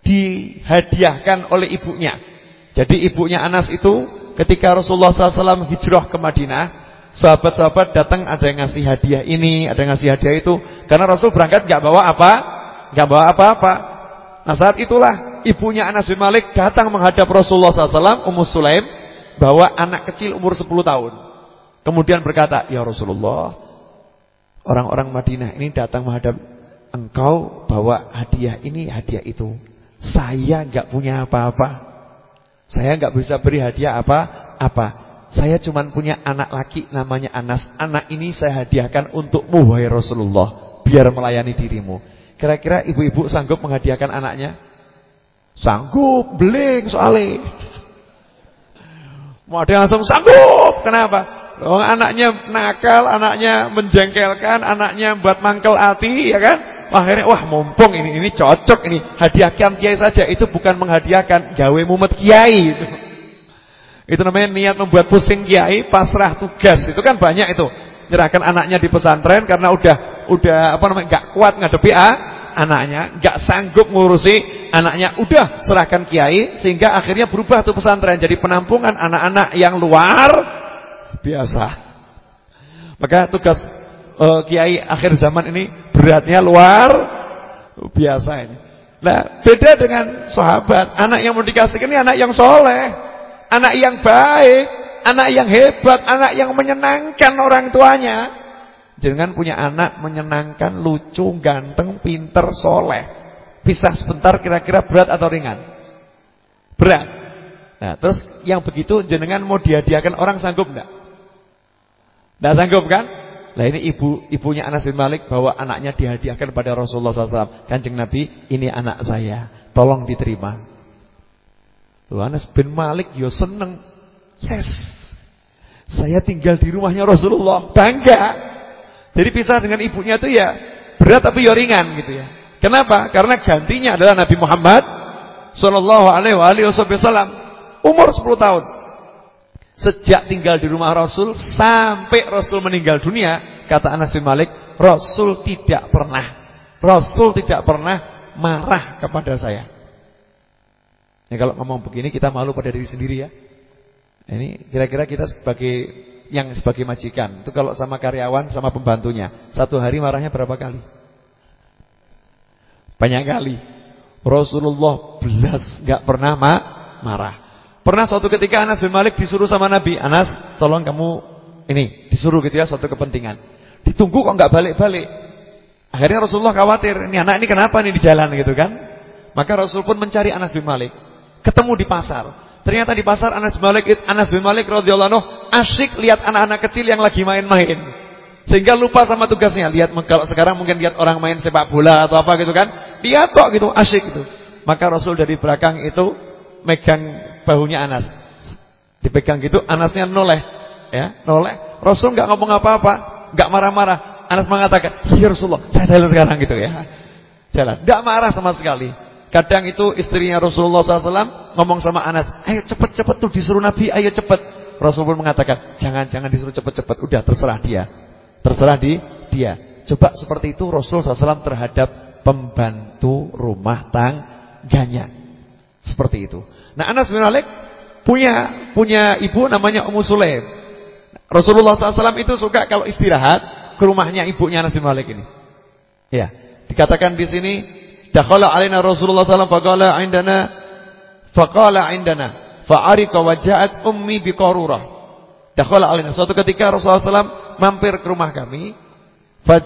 Dihadiahkan oleh ibunya. Jadi ibunya Anas itu ketika Rasulullah SAW hijrah ke Madinah, sahabat-sahabat datang ada yang ngasih hadiah ini, ada yang ngasih hadiah itu. Karena Rasul berangkat enggak bawa apa? Enggak bawa apa-apa. Nah saat itulah ibunya Anas bin Malik datang menghadap Rasulullah SAW, Ummu Sulaim, bawa anak kecil umur 10 tahun. Kemudian berkata, Ya Rasulullah, orang-orang Madinah ini datang menghadap engkau bawa hadiah ini, hadiah itu. Saya enggak punya apa-apa. Saya enggak bisa beri hadiah apa-apa. Saya cuma punya anak laki namanya Anas. Anak ini saya hadiahkan untukmu, wahai Rasulullah. Biar melayani dirimu. Kira-kira ibu-ibu sanggup menghadiahkan anaknya? Sanggup, beling soalnya. Mau ada langsung sanggup. Kenapa? Oh, anaknya nakal, anaknya menjengkelkan, anaknya buat mangkel hati, ya kan? Akhirnya wah mumpung ini ini cocok ini hadiahkan kiai saja itu bukan menghadiahkan gawe mumet kiai itu. Itu namanya niat membuat pusing kiai, pasrah tugas. Itu kan banyak itu. Nyerahkan anaknya di pesantren karena udah udah apa namanya nggak kuat ngadepi ah, anaknya, nggak sanggup ngurusi anaknya, udah serahkan kiai sehingga akhirnya berubah tuh pesantren jadi penampungan anak-anak yang luar biasa. Maka tugas uh, kiai akhir zaman ini beratnya luar biasa ini. Nah, beda dengan sahabat, anak yang mau dikasih ini anak yang soleh, anak yang baik, anak yang hebat, anak yang menyenangkan orang tuanya. Jangan punya anak menyenangkan, lucu, ganteng, pinter, soleh. Pisah sebentar kira-kira berat atau ringan? Berat. Nah, terus yang begitu jenengan mau dihadiahkan orang sanggup enggak? Enggak sanggup kan? Nah ini ibu ibunya Anas bin Malik bawa anaknya dihadiahkan pada Rasulullah SAW. Kanjeng Nabi, ini anak saya, tolong diterima. Tuh Anas bin Malik yo seneng. Yes. Saya tinggal di rumahnya Rasulullah, bangga. Jadi pisah dengan ibunya itu ya berat tapi yo ringan gitu ya. Kenapa? Karena gantinya adalah Nabi Muhammad sallallahu alaihi wasallam umur 10 tahun. Sejak tinggal di rumah Rasul sampai Rasul meninggal dunia, kata Anas bin Malik, Rasul tidak pernah Rasul tidak pernah marah kepada saya. Ya kalau ngomong begini kita malu pada diri sendiri ya. Ini kira-kira kita sebagai yang sebagai majikan itu kalau sama karyawan sama pembantunya satu hari marahnya berapa kali? Banyak kali. Rasulullah belas nggak pernah ma marah. Pernah suatu ketika Anas bin Malik disuruh sama Nabi, Anas, tolong kamu ini disuruh gitu ya suatu kepentingan. Ditunggu kok nggak balik-balik. Akhirnya Rasulullah khawatir, ini anak ini kenapa nih di jalan gitu kan? Maka Rasul pun mencari Anas bin Malik. Ketemu di pasar. Ternyata di pasar Anas bin Malik Anas bin Malik radhiyallahu anhu asyik lihat anak-anak kecil yang lagi main-main. Sehingga lupa sama tugasnya. Lihat kalau sekarang mungkin lihat orang main sepak bola atau apa gitu kan. Lihat kok gitu, asyik gitu. Maka Rasul dari belakang itu megang bahunya Anas. Dipegang gitu, Anasnya noleh, ya, noleh. Rasul nggak ngomong apa-apa, nggak marah-marah. Anas mengatakan, "Ya Rasulullah, saya jalan sekarang gitu ya." Jalan, nggak marah sama sekali. Kadang itu istrinya Rasulullah SAW ngomong sama Anas, "Ayo cepet-cepet tuh disuruh Nabi, ayo cepet." Rasul pun mengatakan, "Jangan-jangan disuruh cepet-cepet, udah terserah dia." Terserah di dia. Coba seperti itu Rasul SAW terhadap pembantu rumah tangganya. Seperti itu. Nah Anas bin Malik punya punya ibu namanya Ummu Sulaim. Rasulullah SAW itu suka kalau istirahat ke rumahnya ibunya Anas bin Malik ini. Ya, dikatakan di sini dakhala alaina Rasulullah SAW faqala indana faqala indana fa'arika waja'at ummi biqarurah. Dakhala alaina suatu ketika Rasulullah SAW mampir ke rumah kami fa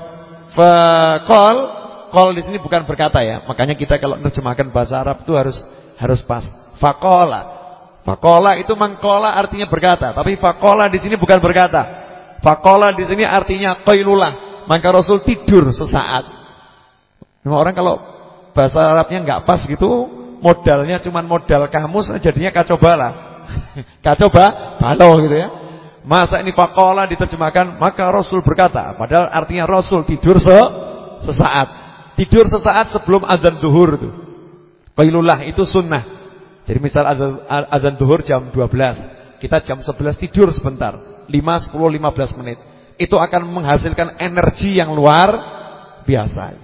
faqal qol di sini bukan berkata ya. Makanya kita kalau menerjemahkan bahasa Arab itu harus harus pas. Fakola. Fakola itu mangkola artinya berkata, tapi fakola di sini bukan berkata. Fakola di sini artinya koilulah. Maka Rasul tidur sesaat. Nah, orang kalau bahasa Arabnya nggak pas gitu, modalnya cuma modal kamus, jadinya kacau bala. [LAUGHS] kacau balo gitu ya. Masa ini fakola diterjemahkan, maka Rasul berkata. Padahal artinya Rasul tidur se sesaat. Tidur sesaat sebelum azan zuhur itu. Koilulah itu sunnah. Jadi misal azan, azan duhur jam 12 Kita jam 11 tidur sebentar. 5, 10, 15 menit. Itu akan menghasilkan energi yang luar biasa.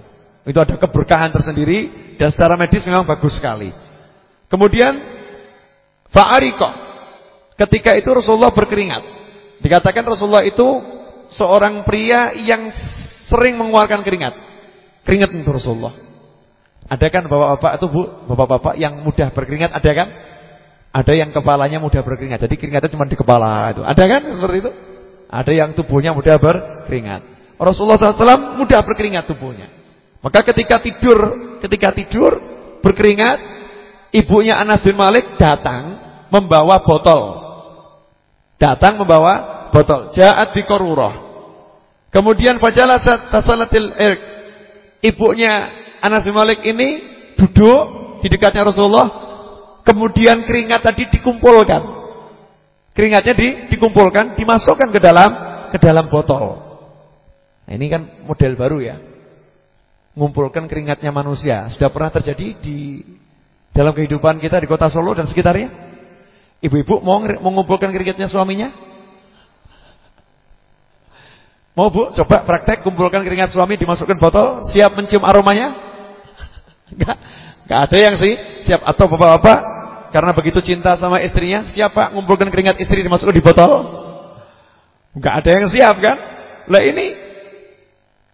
Itu ada keberkahan tersendiri Dan secara medis memang bagus sekali. Kemudian Fa'ariko Ketika itu Rasulullah berkeringat. Dikatakan Rasulullah itu Seorang pria yang sering mengeluarkan keringat. Keringat untuk Rasulullah ada kan bapak-bapak itu bu, bapak-bapak yang mudah berkeringat ada kan? Ada yang kepalanya mudah berkeringat. Jadi keringatnya cuma di kepala itu. Ada kan seperti itu? Ada yang tubuhnya mudah berkeringat. Rasulullah SAW mudah berkeringat tubuhnya. Maka ketika tidur, ketika tidur berkeringat, ibunya Anas bin Malik datang membawa botol. Datang membawa botol. Ja'at di korurah. Kemudian fajalasat tasalatil irq. Ibunya Anas bin Malik ini duduk di dekatnya Rasulullah, kemudian keringat tadi dikumpulkan. Keringatnya di, dikumpulkan, dimasukkan ke dalam ke dalam botol. Nah, ini kan model baru ya. Ngumpulkan keringatnya manusia. Sudah pernah terjadi di dalam kehidupan kita di kota Solo dan sekitarnya? Ibu-ibu mau mengumpulkan keringatnya suaminya? Mau bu, coba praktek kumpulkan keringat suami dimasukkan botol, siap mencium aromanya? Enggak, enggak ada yang sih siap atau bapak-bapak karena begitu cinta sama istrinya, siapa ngumpulkan keringat istri dimasukkan di botol? Enggak ada yang siap kan? Lah ini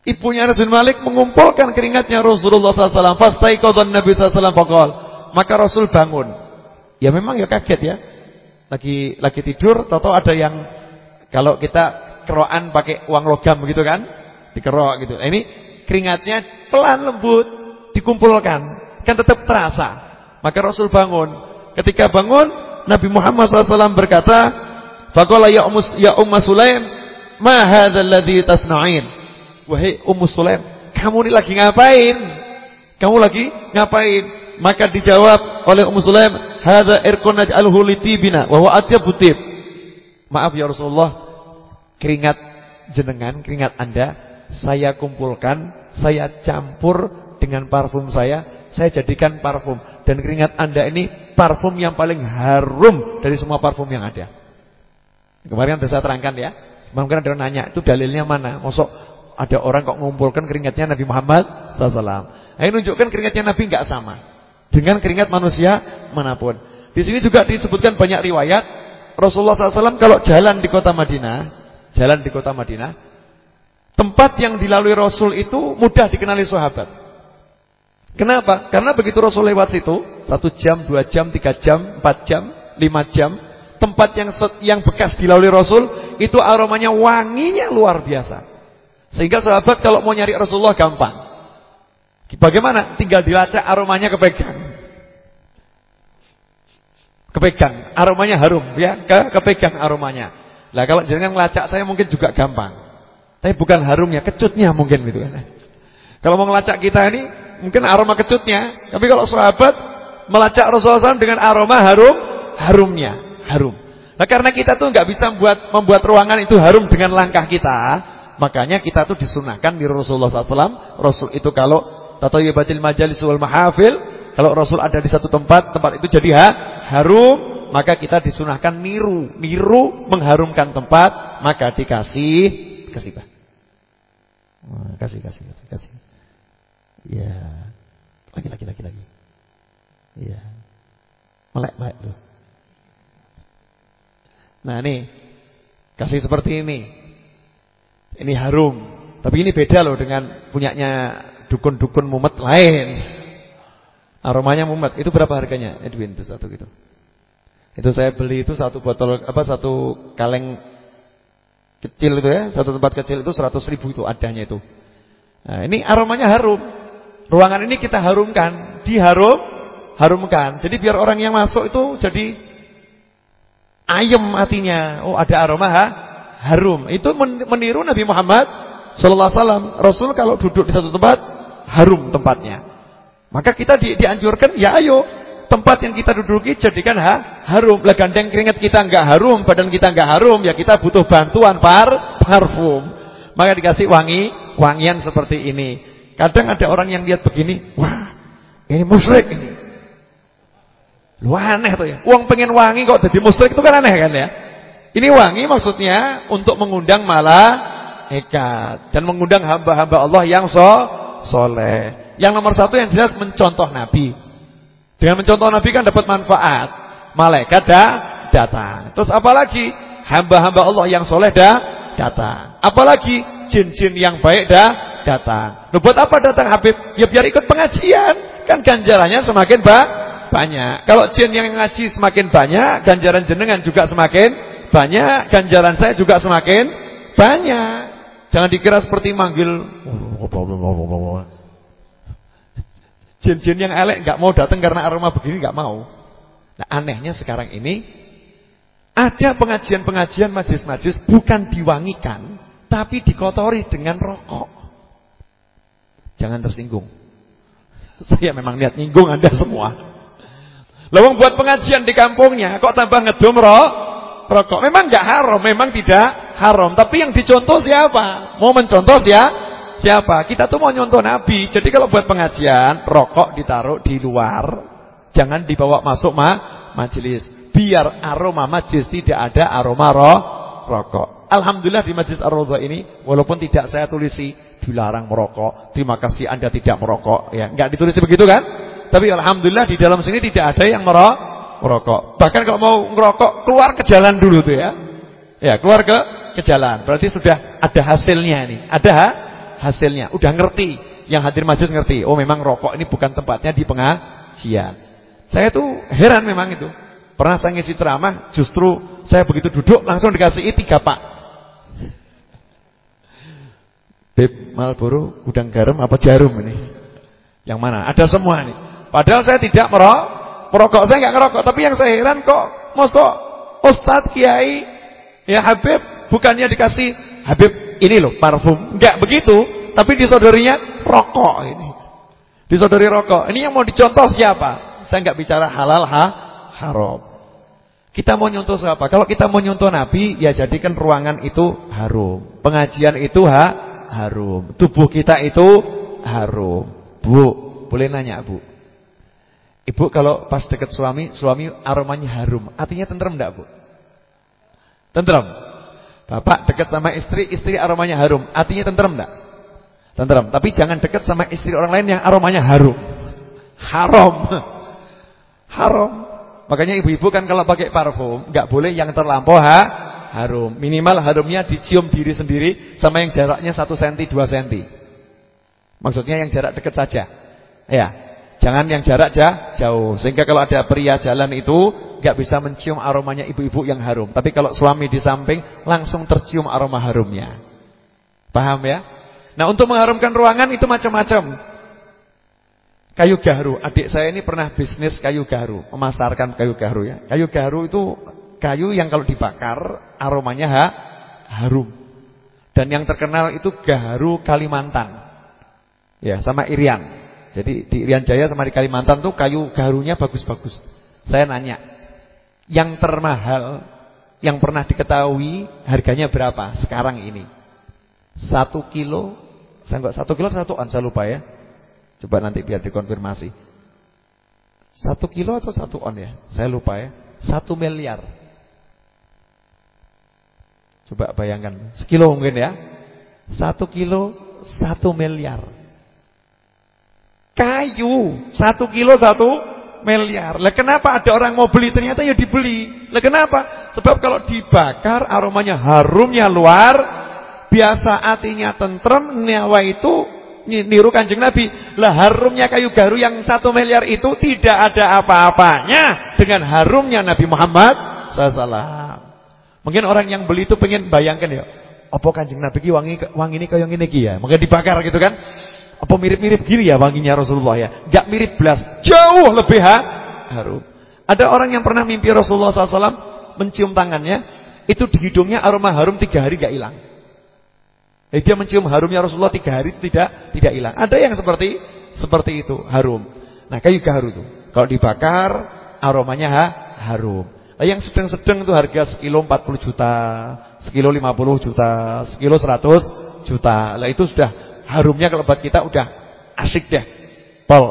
ibunya Anas bin Malik mengumpulkan keringatnya Rasulullah SAW. Fastaiqadhan Nabi SAW faqal. Maka Rasul bangun. Ya memang ya kaget ya. Lagi lagi tidur, tahu ada yang kalau kita keroan pakai uang logam begitu kan? Dikerok gitu. Nah, ini keringatnya pelan lembut dikumpulkan kan tetap terasa. Maka Rasul bangun. Ketika bangun, Nabi Muhammad SAW berkata, "Faqala ya Ummu ya Ummu Sulaim, ma hadzal ladzi tasna'in?" Wahai Ummu Sulaim, kamu ini lagi ngapain? Kamu lagi ngapain? Maka dijawab oleh Ummu Sulaim, "Hadza irqun naj'aluhu litibina wa huwa atyabu tib." Maaf ya Rasulullah, keringat jenengan, keringat Anda saya kumpulkan saya campur dengan parfum saya, saya jadikan parfum dan keringat Anda ini parfum yang paling harum dari semua parfum yang ada. Kemarin sudah saya terangkan ya. Mungkin ada orang nanya, itu dalilnya mana? Mosok ada orang kok mengumpulkan keringatnya Nabi Muhammad SAW. Ini menunjukkan keringatnya Nabi enggak sama dengan keringat manusia mana pun. Di sini juga disebutkan banyak riwayat Rasulullah SAW kalau jalan di kota Madinah, jalan di kota Madinah, tempat yang dilalui Rasul itu mudah dikenali sahabat. Kenapa? Karena begitu Rasul lewat situ, satu jam, dua jam, tiga jam, empat jam, lima jam, tempat yang yang bekas dilalui Rasul itu aromanya wanginya luar biasa. Sehingga sahabat kalau mau nyari Rasulullah gampang. Bagaimana? Tinggal dilacak aromanya kepegang. Kepegang, aromanya harum ya, ke kepegang aromanya. Lah kalau jangan ngelacak saya mungkin juga gampang. Tapi bukan harumnya, kecutnya mungkin gitu kan. Kalau mau ngelacak kita ini mungkin aroma kecutnya, tapi kalau sahabat melacak Rasulullah SAW dengan aroma harum, harumnya, harum. Nah karena kita tuh nggak bisa membuat membuat ruangan itu harum dengan langkah kita, makanya kita tuh disunahkan di Rasulullah SAW. Rasul itu kalau tatoyibatil majalis wal mahafil kalau Rasul ada di satu tempat, tempat itu jadi ha, harum, maka kita disunahkan niru, niru mengharumkan tempat, maka dikasih kasih. Oh, kasih kasih kasih kasih. Ya. Lagi lagi lagi lagi. Ya. Melek baik tuh. Nah, ini kasih seperti ini. Ini harum, tapi ini beda loh dengan punyanya dukun-dukun mumet lain. Aromanya mumet. Itu berapa harganya? Edwin itu satu gitu. Itu saya beli itu satu botol apa satu kaleng kecil itu ya, satu tempat kecil itu 100 ribu itu adanya itu. Nah, ini aromanya harum. Ruangan ini kita harumkan, diharum, harumkan. Jadi biar orang yang masuk itu jadi ayem hatinya. Oh, ada aroma ha? harum. Itu meniru Nabi Muhammad sallallahu alaihi wasallam. Rasul kalau duduk di satu tempat harum tempatnya. Maka kita di, dianjurkan ya ayo tempat yang kita duduki jadikan ha, harum. Lah gandeng keringat kita enggak harum, badan kita enggak harum, ya kita butuh bantuan par parfum. Maka dikasih wangi, wangian seperti ini. Kadang ada orang yang lihat begini, wah, ini musyrik ini. Lu aneh tuh ya. Uang pengen wangi kok jadi musyrik itu kan aneh kan ya. Ini wangi maksudnya untuk mengundang malaikat dan mengundang hamba-hamba Allah yang so soleh. Yang nomor satu yang jelas mencontoh Nabi. Dengan mencontoh Nabi kan dapat manfaat. Malaikat dah datang. Terus apalagi hamba-hamba Allah yang soleh dah datang. Apalagi jin-jin yang baik dah datang. Loh, buat apa datang Habib? Ya biar ikut pengajian. Kan ganjarannya semakin ba banyak. Kalau jin yang ngaji semakin banyak, ganjaran jenengan juga semakin banyak, ganjaran saya juga semakin banyak. Jangan dikira seperti manggil Jin-jin yang elek nggak mau datang karena aroma begini nggak mau. Nah, anehnya sekarang ini ada pengajian-pengajian majlis-majlis bukan diwangikan, tapi dikotori dengan rokok. Jangan tersinggung. [LAUGHS] Saya memang niat nyinggung Anda semua. Lawang buat pengajian di kampungnya, kok tambah ngedum roh, rokok. Memang nggak haram, memang tidak haram. Tapi yang dicontoh siapa? Mau mencontoh ya Siapa? Kita tuh mau nyontoh Nabi. Jadi kalau buat pengajian, rokok ditaruh di luar. Jangan dibawa masuk ma majelis. Biar aroma majelis tidak ada aroma roh rokok. Alhamdulillah di majelis Ar-Raudhah ini walaupun tidak saya tulisi dilarang merokok. Terima kasih Anda tidak merokok ya. Enggak ditulis begitu kan? Tapi alhamdulillah di dalam sini tidak ada yang merokok. Bahkan kalau mau merokok keluar ke jalan dulu tuh ya. Ya, keluar ke ke jalan. Berarti sudah ada hasilnya ini. Ada hasilnya. Udah ngerti, yang hadir majelis ngerti. Oh memang rokok ini bukan tempatnya di pengajian. Saya tuh heran memang itu. Pernah saya ngisi ceramah, justru saya begitu duduk langsung dikasih tiga pak. Beb Malboro, gudang garam apa jarum ini? Yang mana? Ada semua nih. Padahal saya tidak merok, merokok, saya nggak ngerokok. Tapi yang saya heran kok, mosok Ustadz Kiai, ya Habib, bukannya dikasih Habib ini loh parfum. Enggak begitu, tapi disodorinya rokok ini. Disodori rokok. Ini yang mau dicontoh siapa? Saya enggak bicara halal ha, haram. Kita mau nyontoh siapa? Kalau kita mau nyontoh Nabi, ya jadikan ruangan itu harum. Pengajian itu ha, harum. Tubuh kita itu harum. Bu, boleh nanya, Bu. Ibu kalau pas dekat suami, suami aromanya harum. Artinya tentrem enggak, Bu? Tentrem. Bapak dekat sama istri, istri aromanya harum. Artinya tentrem enggak? Tentrem. Tapi jangan dekat sama istri orang lain yang aromanya harum. Haram. Haram. Makanya ibu-ibu kan kalau pakai parfum nggak boleh yang terlampau ha, harum. Minimal harumnya dicium diri sendiri sama yang jaraknya 1 cm 2 cm. Maksudnya yang jarak dekat saja. Ya. Jangan yang jarak jauh. Sehingga kalau ada pria jalan itu nggak bisa mencium aromanya ibu-ibu yang harum. Tapi kalau suami di samping langsung tercium aroma harumnya. Paham ya? Nah, untuk mengharumkan ruangan itu macam-macam. Kayu gaharu, adik saya ini pernah bisnis kayu gaharu, memasarkan kayu gaharu ya. Kayu gaharu itu kayu yang kalau dibakar aromanya ha, harum. Dan yang terkenal itu gaharu Kalimantan. Ya, sama Irian. Jadi di Irian Jaya sama di Kalimantan tuh kayu gaharunya bagus-bagus. Saya nanya, yang termahal yang pernah diketahui harganya berapa sekarang ini? Satu kilo, saya enggak satu kilo satu an saya lupa ya. Coba nanti biar dikonfirmasi. Satu kilo atau satu on ya? Saya lupa ya. Satu miliar. Coba bayangkan. Sekilo mungkin ya. Satu kilo, satu miliar. Kayu, satu kilo, satu miliar. Lah kenapa ada orang mau beli? Ternyata ya dibeli. Lah kenapa? Sebab kalau dibakar aromanya harumnya luar, biasa artinya tentrem, nyawa itu niru kanjeng Nabi. Lah harumnya kayu garu yang satu miliar itu tidak ada apa-apanya dengan harumnya Nabi Muhammad SAW. Mungkin orang yang beli itu pengen bayangkan ya, apa kanjeng Nabi ki wangi ini kayak ngene ki ya. Mungkin dibakar gitu kan. Apa mirip-mirip gini ya wanginya Rasulullah ya? Enggak mirip belas, jauh lebih ha harum. Ada orang yang pernah mimpi Rasulullah SAW mencium tangannya, itu di hidungnya aroma harum tiga hari gak hilang. Jadi dia mencium harumnya Rasulullah tiga hari itu tidak tidak hilang. Ada yang seperti seperti itu harum. Nah kayu gaharu itu kalau dibakar aromanya ha, harum. Nah, yang sedang-sedang itu harga sekilo 40 juta, sekilo 50 juta, sekilo 100 juta. Lah itu sudah harumnya kalau buat kita udah asik deh. Pol.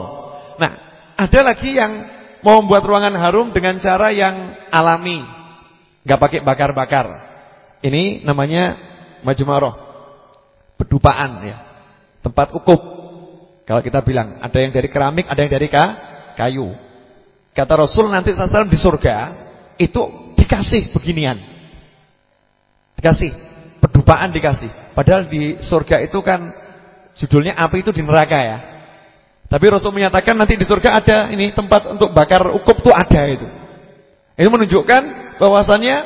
Nah ada lagi yang mau membuat ruangan harum dengan cara yang alami, nggak pakai bakar-bakar. Ini namanya majmaroh bedupaan ya. Tempat ukup. Kalau kita bilang ada yang dari keramik, ada yang dari kayu. Kata Rasul nanti sasaran di surga itu dikasih beginian. Dikasih bedupaan dikasih. Padahal di surga itu kan judulnya api itu di neraka ya. Tapi Rasul menyatakan nanti di surga ada ini tempat untuk bakar ukup tuh ada itu. Ini menunjukkan bahwasannya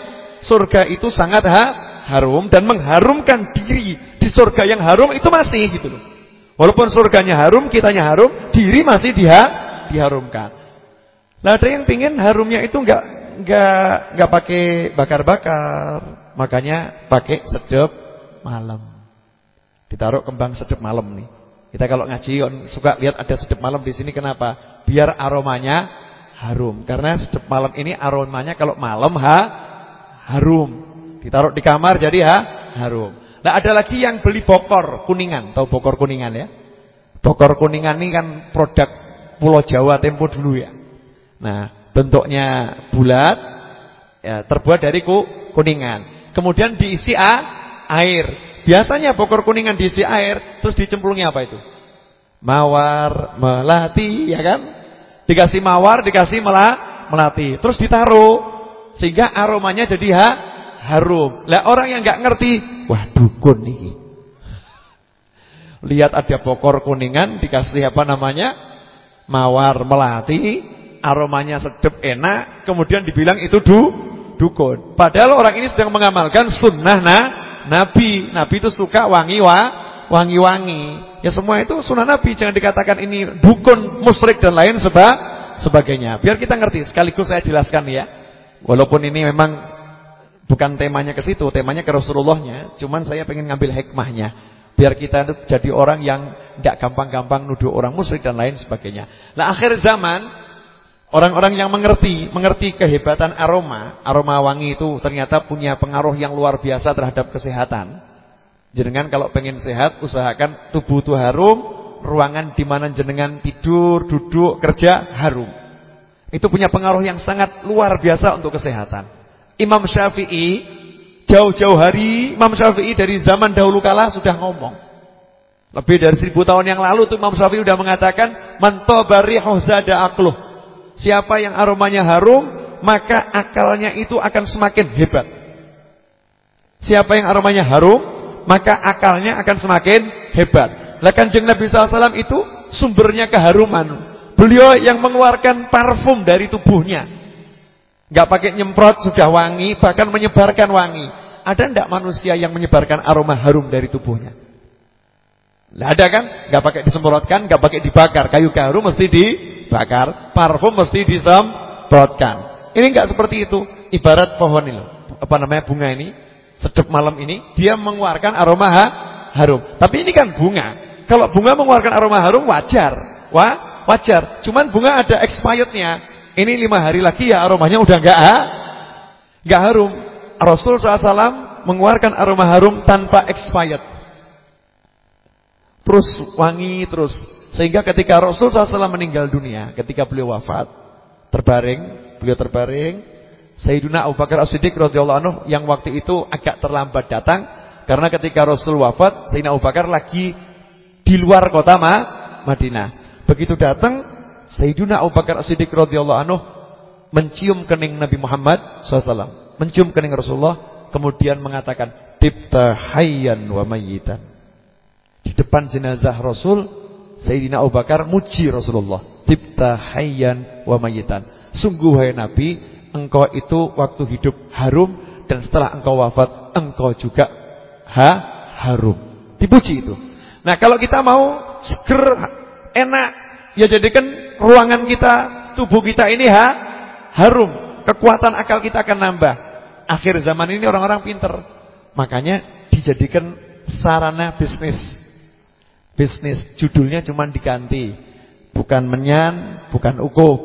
surga itu sangat ha, harum dan mengharumkan diri di surga yang harum itu masih gitu loh. Walaupun surganya harum, kitanya harum, diri masih diha diharumkan. Nah, ada yang pingin harumnya itu enggak enggak enggak pakai bakar-bakar, makanya pakai sedep malam. Ditaruh kembang sedep malam nih. Kita kalau ngaji suka lihat ada sedep malam di sini kenapa? Biar aromanya harum. Karena sedep malam ini aromanya kalau malam ha harum. Ditaruh di kamar jadi ha harum. Nah ada lagi yang beli bokor kuningan, tahu bokor kuningan ya? Bokor kuningan ini kan produk Pulau Jawa tempo dulu ya. Nah bentuknya bulat, ya, terbuat dari ku, kuningan. Kemudian diisi a, air. Biasanya bokor kuningan diisi air, terus dicemplungi apa itu? Mawar, melati, ya kan? Dikasih mawar, dikasih melah, melati. Terus ditaruh, sehingga aromanya jadi ha, harum. Lah orang yang nggak ngerti, wah dukun nih. Lihat ada pokor kuningan dikasih apa namanya? Mawar melati, aromanya sedap enak, kemudian dibilang itu du dukun. Padahal orang ini sedang mengamalkan sunnah nah, Nabi. Nabi itu suka wangi wa wangi-wangi. Ya semua itu sunnah Nabi, jangan dikatakan ini dukun, musyrik dan lain seba sebagainya. Biar kita ngerti, sekaligus saya jelaskan ya. Walaupun ini memang Bukan temanya ke situ, temanya ke Rasulullahnya. Cuman saya pengen ngambil hikmahnya. Biar kita jadi orang yang tidak gampang-gampang nuduh orang musyrik dan lain sebagainya. Nah akhir zaman, orang-orang yang mengerti, mengerti kehebatan aroma, aroma wangi itu ternyata punya pengaruh yang luar biasa terhadap kesehatan. Jenengan kalau pengen sehat, usahakan tubuh itu harum, ruangan di mana jenengan tidur, duduk, kerja harum. Itu punya pengaruh yang sangat luar biasa untuk kesehatan. Imam Syafi'i jauh-jauh hari Imam Syafi'i dari zaman dahulu kala sudah ngomong. Lebih dari seribu tahun yang lalu tuh Imam Syafi'i sudah mengatakan mantobari hozada akluh. Siapa yang aromanya harum, maka akalnya itu akan semakin hebat. Siapa yang aromanya harum, maka akalnya akan semakin hebat. Lah Kanjeng Nabi SAW itu sumbernya keharuman. Beliau yang mengeluarkan parfum dari tubuhnya. Gak pakai nyemprot sudah wangi, bahkan menyebarkan wangi. Ada ndak manusia yang menyebarkan aroma harum dari tubuhnya? Tidak ada kan? Gak pakai disemprotkan, gak pakai dibakar. Kayu harum mesti dibakar, parfum mesti disemprotkan. Ini gak seperti itu. Ibarat pohon ini, apa namanya bunga ini, sedap malam ini, dia mengeluarkan aroma ha harum. Tapi ini kan bunga. Kalau bunga mengeluarkan aroma harum wajar, wah wajar. Cuman bunga ada expirednya. Ini lima hari lagi ya aromanya udah enggak ha? enggak harum. Rasul SAW mengeluarkan aroma harum tanpa expired. Terus wangi terus. Sehingga ketika Rasul SAW meninggal dunia, ketika beliau wafat, terbaring, beliau terbaring, Sayyidina Abu Bakar As-Siddiq radhiyallahu anhu yang waktu itu agak terlambat datang karena ketika Rasul wafat, Sayyidina Abu Bakar lagi di luar kota Ma, Madinah. Begitu datang Sayyidina Abu Bakar As-Siddiq radhiyallahu anhu mencium kening Nabi Muhammad SAW, mencium kening Rasulullah, kemudian mengatakan, "Tibta hayyan wa mayyitan." Di depan jenazah Rasul, Sayyidina Abu Bakar muji Rasulullah, "Tibta hayyan wa mayyitan." Sungguh hai Nabi, engkau itu waktu hidup harum dan setelah engkau wafat, engkau juga ha harum. Dipuji itu. Nah, kalau kita mau seger, enak, ya jadikan ruangan kita, tubuh kita ini ha, harum. Kekuatan akal kita akan nambah. Akhir zaman ini orang-orang pinter. Makanya dijadikan sarana bisnis. Bisnis judulnya cuma diganti. Bukan menyan, bukan ukup.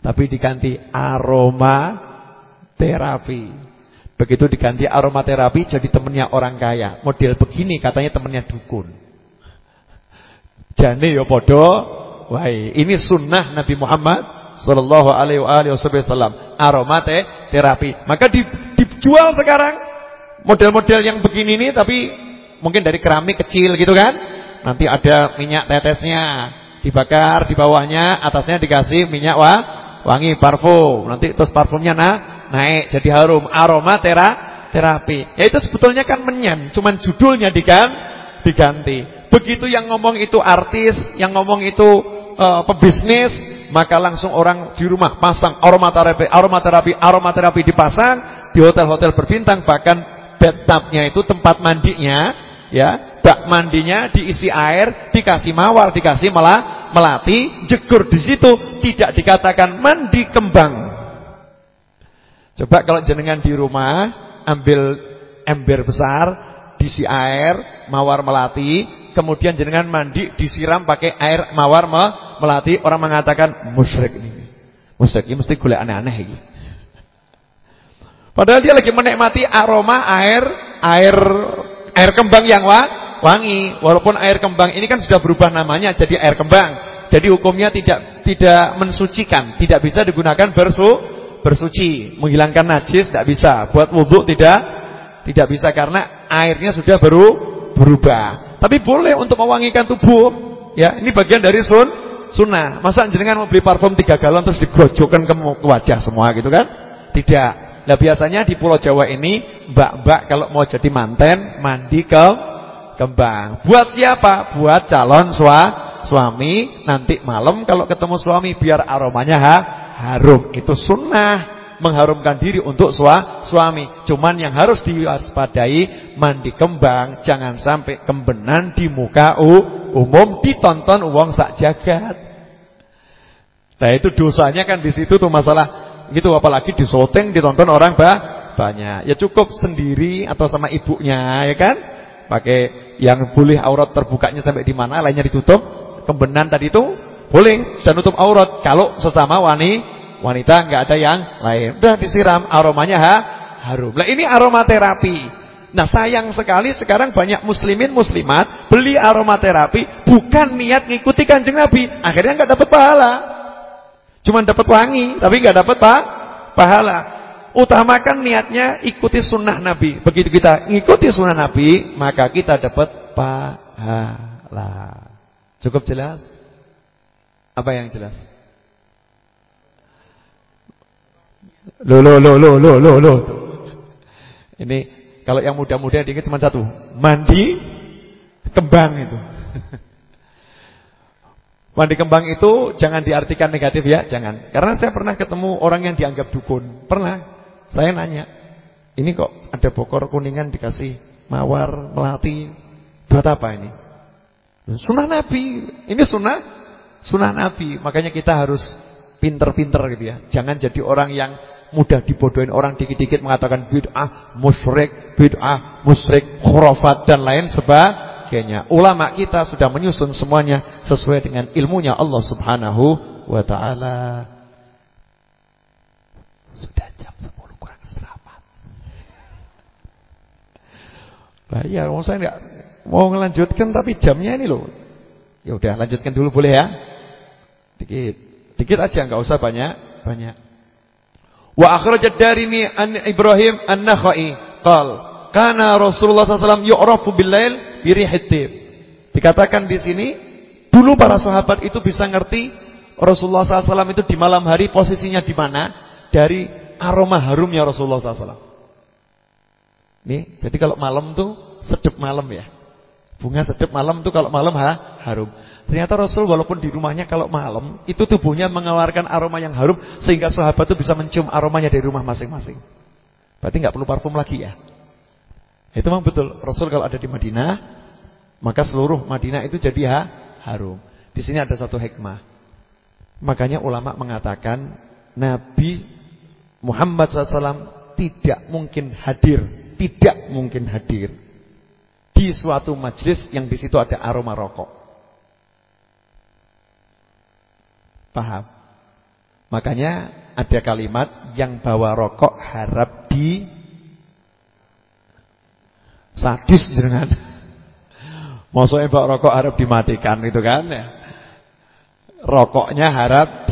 Tapi diganti aroma terapi. Begitu diganti aromaterapi jadi temennya orang kaya. Model begini katanya temennya dukun. Jane ya podo Wahai, ini sunnah Nabi Muhammad sallallahu alaihi wasallam. Aromate terapi. Maka dijual sekarang model-model yang begini ini tapi mungkin dari keramik kecil gitu kan. Nanti ada minyak tetesnya dibakar di bawahnya, atasnya dikasih minyak wah, wangi parfum. Nanti terus parfumnya nah, naik jadi harum. Aroma tera, terapi. Ya itu sebetulnya kan menyan, cuman judulnya diganti. Begitu yang ngomong itu artis, yang ngomong itu uh, pebisnis, maka langsung orang di rumah pasang aromaterapi, aromaterapi, aromaterapi dipasang di hotel-hotel berbintang, bahkan bathtubnya itu tempat mandinya, ya, bak mandinya diisi air, dikasih mawar, dikasih malah melati, jegur di situ, tidak dikatakan mandi kembang. Coba kalau jenengan di rumah ambil ember besar, diisi air, mawar melati, kemudian jenengan mandi disiram pakai air mawar melati orang mengatakan musyrik ini. Musyrik ini mesti gula aneh-aneh ini. Padahal dia lagi menikmati aroma air air air kembang yang wangi. Walaupun air kembang ini kan sudah berubah namanya jadi air kembang. Jadi hukumnya tidak tidak mensucikan, tidak bisa digunakan bersu bersuci, menghilangkan najis tidak bisa. Buat wudhu tidak tidak bisa karena airnya sudah baru berubah. Tapi boleh untuk mewangikan tubuh. Ya, ini bagian dari sun sunnah. Masa jenengan mau beli parfum 3 galon terus digrojokkan ke, ke wajah semua gitu kan? Tidak. Nah, biasanya di Pulau Jawa ini mbak-mbak kalau mau jadi manten mandi ke kembang. Buat siapa? Buat calon sua, suami. Nanti malam kalau ketemu suami biar aromanya ha, harum. Itu sunnah mengharumkan diri untuk sua, suami. Cuman yang harus diwaspadai mandi kembang, jangan sampai kembenan di muka umum ditonton uang sak jagat. Nah itu dosanya kan di situ tuh masalah gitu apalagi di ditonton orang bah, banyak. Ya cukup sendiri atau sama ibunya ya kan? Pakai yang boleh aurat terbukanya sampai di mana, lainnya ditutup. Kembenan tadi itu boleh sudah nutup aurat kalau sesama wanita wanita nggak ada yang lain. Udah disiram aromanya ha, harum. Nah ini aromaterapi. Nah sayang sekali sekarang banyak muslimin muslimat beli aromaterapi bukan niat ngikuti kanjeng Nabi. Akhirnya nggak dapat pahala. Cuma dapat wangi tapi nggak dapat pak pahala. Utamakan niatnya ikuti sunnah Nabi. Begitu kita ngikuti sunnah Nabi maka kita dapat pahala. Cukup jelas? Apa yang jelas? Lo lo lo lo lo lo lo. Ini kalau yang muda-muda diingat cuma satu, mandi kembang itu. [LAUGHS] mandi kembang itu jangan diartikan negatif ya, jangan. Karena saya pernah ketemu orang yang dianggap dukun. Pernah. Saya nanya, "Ini kok ada bokor kuningan dikasih mawar, melati, buat apa ini?" Sunnah Nabi. Ini sunnah sunnah Nabi. Makanya kita harus pinter-pinter gitu ya. Jangan jadi orang yang mudah dibodohin orang dikit-dikit mengatakan bid'ah, musyrik, bid'ah, musyrik, khurafat dan lain sebagainya. Ulama kita sudah menyusun semuanya sesuai dengan ilmunya Allah Subhanahu wa taala. Sudah jam 10 kurang seperempat. Iya, mau saya enggak mau melanjutkan tapi jamnya ini loh. Ya udah lanjutkan dulu boleh ya? Dikit. Dikit aja enggak usah banyak, banyak. Wa akhrajad darimi an Ibrahim an-Nakhai qal kana Rasulullah SAW yu'rafu bil-lail birihitib. Dikatakan di sini dulu para sahabat itu bisa ngerti Rasulullah SAW itu di malam hari posisinya di mana dari aroma harumnya Rasulullah SAW. Nih, jadi kalau malam tuh sedep malam ya. Bunga sedep malam tuh kalau malam ha, harum. Ternyata Rasul walaupun di rumahnya kalau malam itu tubuhnya mengeluarkan aroma yang harum sehingga sahabat itu bisa mencium aromanya dari rumah masing-masing. Berarti nggak perlu parfum lagi ya. Itu memang betul. Rasul kalau ada di Madinah, maka seluruh Madinah itu jadi ha, harum. Di sini ada satu hikmah. Makanya ulama mengatakan Nabi Muhammad SAW tidak mungkin hadir, tidak mungkin hadir di suatu majlis yang di situ ada aroma rokok. Paham? Makanya ada kalimat yang bawa rokok harap di sadis jenengan. [LAUGHS] Maksudnya bawa rokok harap dimatikan itu kan ya. Rokoknya harap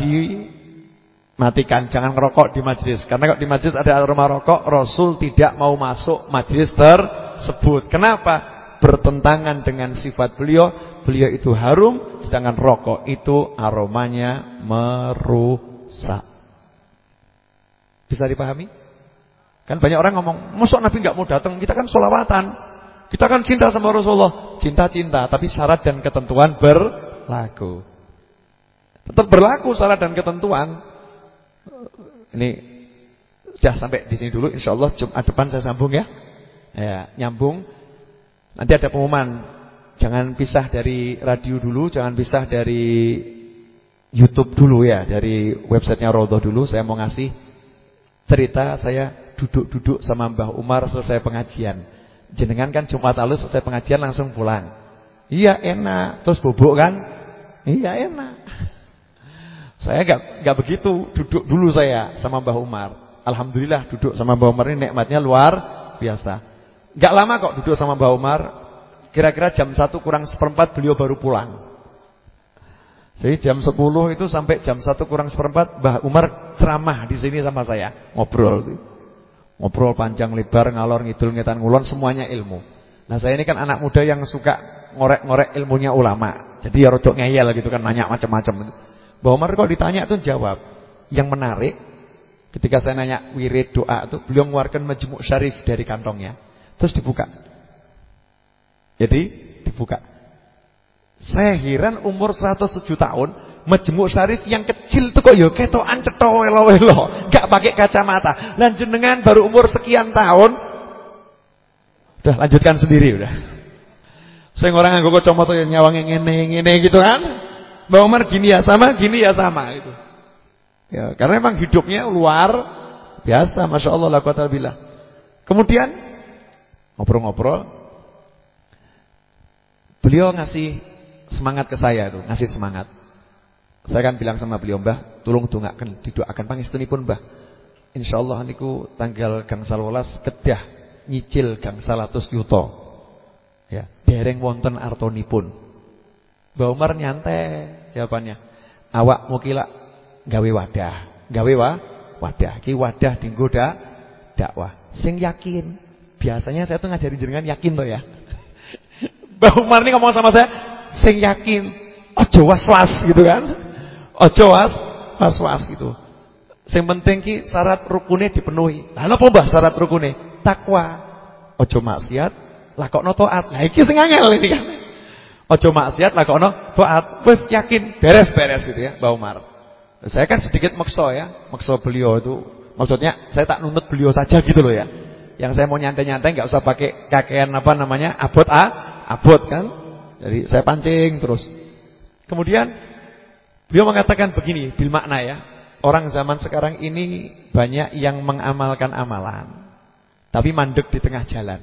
dimatikan, jangan ngerokok di majlis. Karena kalau di majlis ada aroma rokok, Rasul tidak mau masuk majlis tersebut. Kenapa? bertentangan dengan sifat beliau. Beliau itu harum, sedangkan rokok itu aromanya merusak. Bisa dipahami? Kan banyak orang ngomong, "Mosok Nabi nggak mau datang? Kita kan solawatan. Kita kan cinta sama Rasulullah." Cinta-cinta, tapi syarat dan ketentuan berlaku. Tetap berlaku syarat dan ketentuan. Ini sudah sampai di sini dulu insyaallah Jumat depan saya sambung ya. Ya, nyambung Nanti ada pengumuman. Jangan pisah dari radio dulu, jangan pisah dari YouTube dulu ya, dari websitenya Rodo dulu. Saya mau ngasih cerita saya duduk-duduk sama Mbah Umar selesai pengajian. Jenengan kan Jumat lalu selesai pengajian langsung pulang. Iya enak, terus bobok kan? Iya enak. Saya enggak enggak begitu, duduk dulu saya sama Mbah Umar. Alhamdulillah duduk sama Mbah Umar ini nikmatnya luar biasa. Gak lama kok duduk sama Mbak Umar. Kira-kira jam 1 kurang seperempat beliau baru pulang. Jadi jam 10 itu sampai jam 1 kurang seperempat Mbak Umar ceramah di sini sama saya, ngobrol. Ngobrol panjang lebar, ngalor ngidul ngetan ngulon semuanya ilmu. Nah, saya ini kan anak muda yang suka ngorek-ngorek ilmunya ulama. Jadi ya rodok ngeyel gitu kan nanya macam-macam. Mbak Umar kok ditanya tuh jawab. Yang menarik ketika saya nanya wirid doa itu beliau mengeluarkan majmuk syarif dari kantongnya. Terus dibuka. Jadi dibuka. Saya heran umur 107 tahun, majmuk syarif yang kecil itu kok ya ketokan cetha welo-welo, enggak pakai kacamata. Lan jenengan baru umur sekian tahun udah lanjutkan sendiri udah. Saya orang nganggo kacamata yang nyawange ngene-ngene gitu kan. Mbak Umar gini ya sama, gini ya sama itu. Ya, karena memang hidupnya luar biasa, masya Allah la bila. Kemudian Ngobrol-ngobrol. Beliau ngasih semangat ke saya itu, ngasih semangat. Saya kan bilang sama beliau, Mbah, tolong dongaaken, didoakan pangestunipun, Mbah. Insyaallah niku tanggal gangsal welas kedah nyicil gang 100 yuto. Ya, dereng wonten artonipun. Mbak Umar nyantai jawabannya. Awak mukila gawe wadah. Gawe wa wadah. Ki wadah dinggo da dakwah. Sing yakin. Biasanya saya tuh ngajarin jenengan yakin toh ya. [LAUGHS] Mbak Umar ini ngomong sama saya, sing yakin. Ojo was-was gitu kan. Ojo was was-was gitu. Sing penting ki syarat rukunnya dipenuhi. Lah napa Mbah syarat rukunnya? Takwa. Ojo maksiat, lakokno taat. Lah iki sing angel ini kan. Ojo maksiat, lakokno taat. Wis yakin beres-beres gitu ya, Mbak Umar. Saya kan sedikit makso ya, makso beliau itu. Maksudnya saya tak nuntut beliau saja gitu loh ya. Yang saya mau nyantai-nyantai nggak usah pakai kakean apa namanya? abot a, abot kan. Jadi saya pancing terus. Kemudian beliau mengatakan begini, bil makna ya. Orang zaman sekarang ini banyak yang mengamalkan amalan. Tapi mandek di tengah jalan.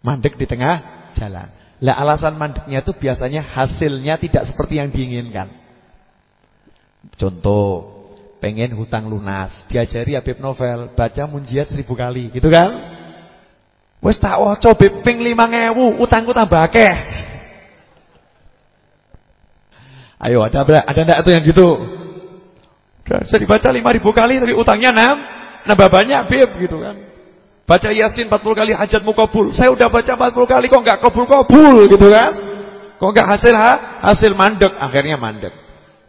Mandek di tengah jalan. Lah alasan mandeknya itu biasanya hasilnya tidak seperti yang diinginkan. Contoh, pengen hutang lunas, diajari Habib Novel, baca munjiat seribu kali, gitu kan? Wes tak waca ping 5000, utangku tambah akeh. Ayo ada ada enggak itu yang gitu? Saya dibaca 5000 kali tapi utangnya 6, nambah banyak bib gitu kan. Baca Yasin 40 kali hajatmu kabul. Saya udah baca 40 kali kok enggak kabul-kabul gitu kan. Kok enggak hasil ha? hasil mandek, akhirnya mandek.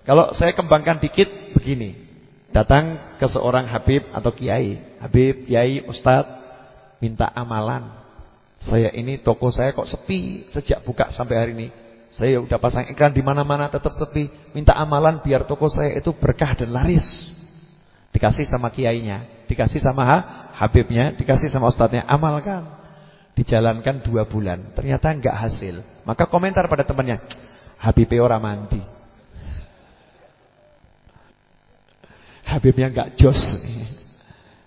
Kalau saya kembangkan dikit begini. Datang ke seorang habib atau kiai, habib, kiai, ustaz minta amalan. Saya ini toko saya kok sepi sejak buka sampai hari ini. Saya udah pasang iklan di mana-mana tetap sepi. Minta amalan biar toko saya itu berkah dan laris. Dikasih sama kiainya, dikasih sama ha, habibnya, dikasih sama ustadznya, amalkan. Dijalankan dua bulan, ternyata enggak hasil. Maka komentar pada temannya, Habibnya orang mandi. Habibnya enggak jos.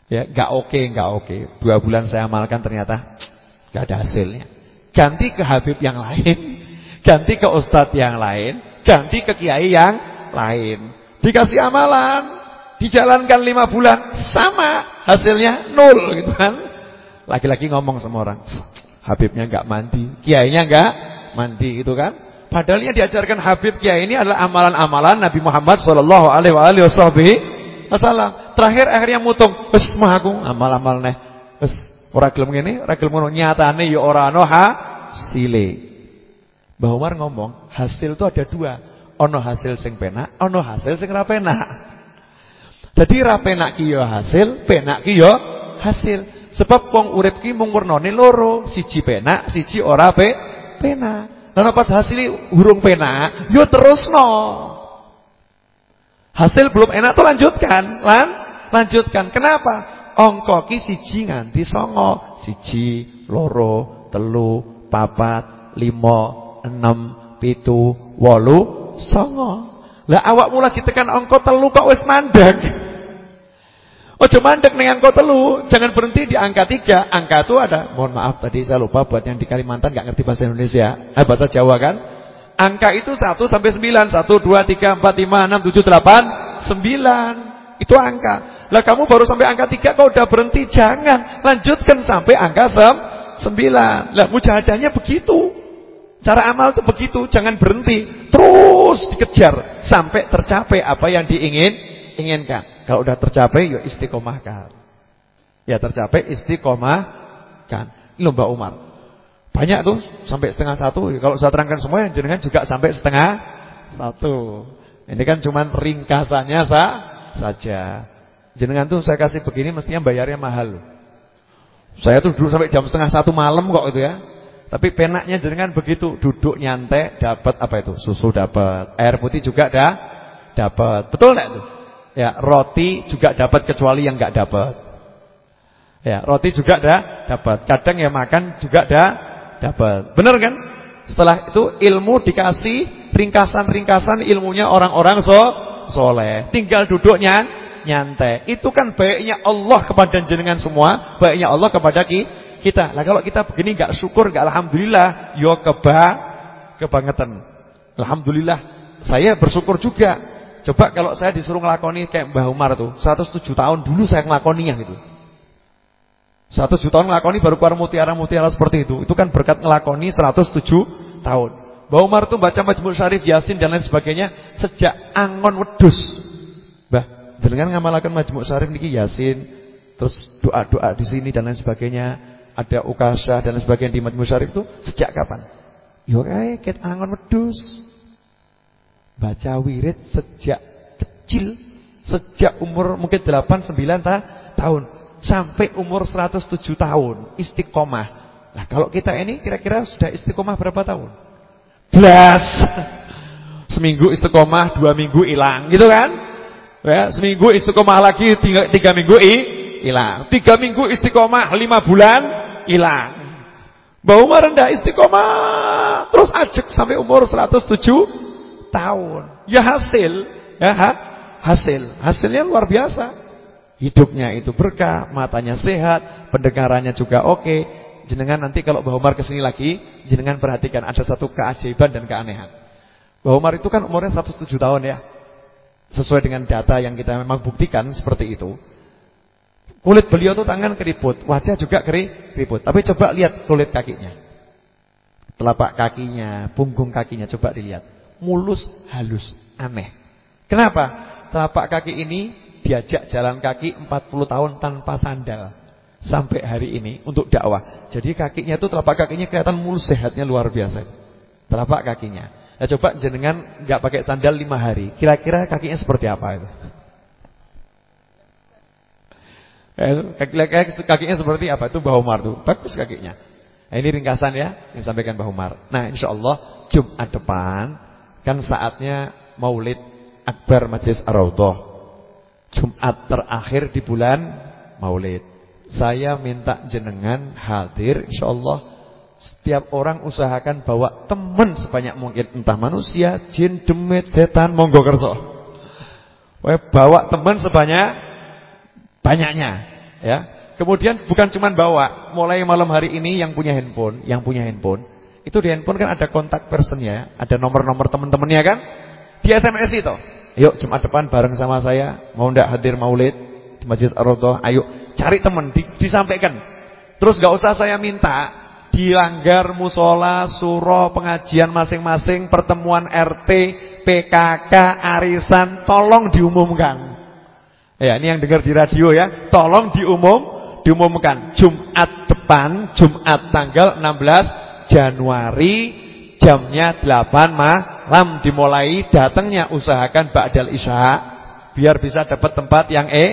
Ya, enggak oke, enggak oke. Dua bulan saya amalkan ternyata enggak ada hasilnya. Ganti ke Habib yang lain ganti ke ustadz yang lain, ganti ke kiai yang lain. Dikasih amalan, dijalankan lima bulan, sama hasilnya nol gitu kan. Laki-laki ngomong sama orang, Habibnya nggak mandi, kiainya nggak mandi gitu kan. Padahal yang diajarkan Habib kiai ini adalah amalan-amalan Nabi Muhammad Shallallahu Alaihi Wasallam. Terakhir akhirnya mutung, wes mah aku amal-amal neh, wes ora gelem ngene, ora gelem ngono, nyatane ya ora ana hasile. Mbah ngomong, hasil itu ada dua. Ono hasil sing penak, ono hasil sing ra. Jadi ra penak ki ya hasil, penak ki ya hasil. Sebab wong urip ki mung wernane loro, siji penak, siji ora pe penak. Lah pas hasil hurung penak, yo terusno. Hasil belum enak tuh lanjutkan, lan lanjutkan. Kenapa? Ongko ki siji nganti songo, siji, loro, telu, papat, limo, enam, pitu, wolu, songo. Lah awak mula tekan angka telu kok wis mandek. Ojo mandek ning angka telu, jangan berhenti di angka tiga. Angka itu ada, mohon maaf tadi saya lupa buat yang di Kalimantan nggak ngerti bahasa Indonesia, eh bahasa Jawa kan. Angka itu 1 sampai 9, 1 2 3 4 5 6 7 8 9. Itu angka. Lah kamu baru sampai angka 3 kau udah berhenti, jangan. Lanjutkan sampai angka 9. Lah mujahadahnya begitu. Cara amal itu begitu, jangan berhenti, terus dikejar sampai tercapai apa yang diingin inginkan. Kalau udah tercapai, ya istiqomahkan. Ya tercapai istiqomahkan. Mbak Umar. Banyak tuh sampai setengah satu. Kalau saya terangkan semua, yang jenengan juga sampai setengah satu. Ini kan cuma ringkasannya sa saja. Jenengan tuh saya kasih begini, mestinya bayarnya mahal. Saya tuh dulu sampai jam setengah satu malam kok itu ya. Tapi penaknya jenengan begitu, duduk nyantai dapat apa itu? Susu dapat, air putih juga dah dapat. Betul enggak itu? Ya, roti juga dapat kecuali yang enggak dapat. Ya, roti juga dah dapat. Kadang ya makan juga dah dapat. Benar kan? Setelah itu ilmu dikasih ringkasan-ringkasan ilmunya orang-orang so soleh. Tinggal duduknya nyantai. Itu kan baiknya Allah kepada jenengan semua, baiknya Allah kepada kita kita. Lah kalau kita begini enggak syukur, enggak alhamdulillah, yo keba kebangetan. Alhamdulillah, saya bersyukur juga. Coba kalau saya disuruh ngelakoni kayak Mbah Umar tuh, 107 tahun dulu saya ngelakoninya gitu. 107 tahun ngelakoni baru keluar mutiara-mutiara seperti itu. Itu kan berkat ngelakoni 107 tahun. Mbah Umar tuh baca Majmu' Syarif, Yasin dan lain sebagainya sejak angon wedus. Mbah, jenengan ngamalaken Majmu' Syarif niki Yasin, terus doa-doa di sini dan lain sebagainya, ada ukasah dan sebagainya di Majmu' Syarif itu sejak kapan? Yo kae ket angon wedus. Baca wirid sejak kecil, sejak umur mungkin 8 9 ta tahun sampai umur 107 tahun istiqomah. Nah, kalau kita ini kira-kira sudah istiqomah berapa tahun? Blas. [LAUGHS] Seminggu istiqomah, dua minggu hilang, gitu kan? Ya, seminggu istiqomah lagi, tiga, tiga minggu hilang. Tiga minggu istiqomah, lima bulan hilang. Bau Umar rendah istiqomah, terus ajak sampai umur 107 tahun. Ya hasil, ya ha? hasil. Hasilnya luar biasa. Hidupnya itu berkah, matanya sehat, pendengarannya juga oke, jenengan nanti kalau Mbah Umar ke sini lagi, jenengan perhatikan ada satu keajaiban dan keanehan. Mbah Umar itu kan umurnya 107 tahun ya. Sesuai dengan data yang kita memang buktikan seperti itu. Kulit beliau tuh tangan keriput, wajah juga keri, keriput. Tapi coba lihat kulit kakinya. Telapak kakinya, punggung kakinya coba dilihat. Mulus, halus, aneh. Kenapa? Telapak kaki ini diajak jalan kaki 40 tahun tanpa sandal sampai hari ini untuk dakwah. Jadi kakinya itu telapak kakinya kelihatan mulus sehatnya luar biasa. Telapak kakinya. Nah, coba jenengan nggak pakai sandal lima hari, kira-kira kakinya seperti apa itu? Eh, kaki, kakinya seperti apa? Itu Mbah Umar tuh. Bagus kakinya. Nah, ini ringkasan ya yang disampaikan Mbah Umar. Nah, insya Allah Jumat depan kan saatnya Maulid Akbar Majlis Ar-Raudhah. Jumat terakhir di bulan Maulid. Saya minta jenengan hadir insyaallah setiap orang usahakan bawa teman sebanyak mungkin entah manusia, jin, demit, setan, monggo kerso. bawa teman sebanyak banyaknya ya. Kemudian bukan cuma bawa, mulai malam hari ini yang punya handphone, yang punya handphone, itu di handphone kan ada kontak personnya, ada nomor-nomor teman-temannya kan? Di SMS itu. Yuk Jumat depan bareng sama saya, mau ndak hadir Maulid di Masjid Ar-Raudhah? Ayo Cari teman, di, disampaikan. Terus gak usah saya minta dilanggar musola, suro, pengajian masing-masing, pertemuan RT, PKK, arisan, tolong diumumkan. Ya, ini yang dengar di radio ya, tolong diumum, diumumkan Jumat depan, Jumat tanggal 16 Januari jamnya 8 malam dimulai datangnya usahakan ba'dal isya biar bisa dapat tempat yang e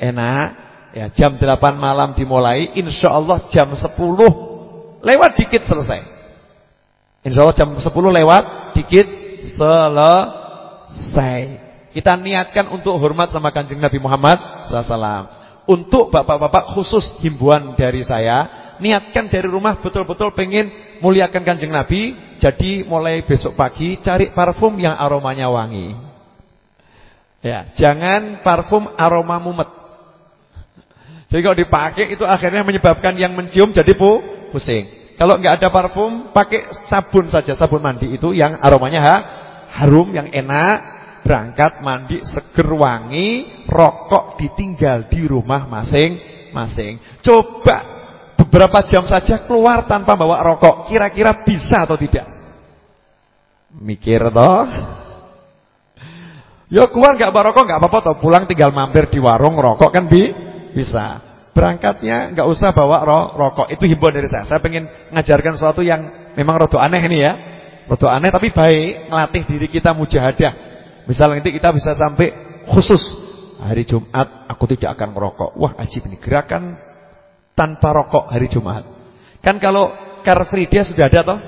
enak Ya, jam 8 malam dimulai, insya Allah jam 10 lewat dikit selesai. Insya Allah jam 10 lewat dikit selesai. Kita niatkan untuk hormat sama kanjeng Nabi Muhammad SAW. Untuk bapak-bapak khusus himbuan dari saya, niatkan dari rumah betul-betul pengen muliakan kanjeng Nabi. Jadi mulai besok pagi cari parfum yang aromanya wangi. Ya, jangan parfum aroma mumet. Jadi kalau dipakai itu akhirnya menyebabkan yang mencium jadi pu pusing. Kalau nggak ada parfum, pakai sabun saja, sabun mandi itu yang aromanya ha, harum, yang enak. Berangkat mandi seger wangi, rokok ditinggal di rumah masing-masing. Coba beberapa jam saja keluar tanpa bawa rokok, kira-kira bisa atau tidak? Mikir toh? Yo keluar nggak bawa rokok nggak apa-apa toh, pulang tinggal mampir di warung rokok kan bi bisa. Berangkatnya nggak usah bawa ro rokok. Itu himbauan dari saya. Saya pengen ngajarkan sesuatu yang memang rada aneh ini ya. Rada aneh tapi baik, ngelatih diri kita mujahadah. Misalnya nanti kita bisa sampai khusus hari Jumat aku tidak akan merokok. Wah, ajib ini gerakan tanpa rokok hari Jumat. Kan kalau Car Free Day sudah ada toh?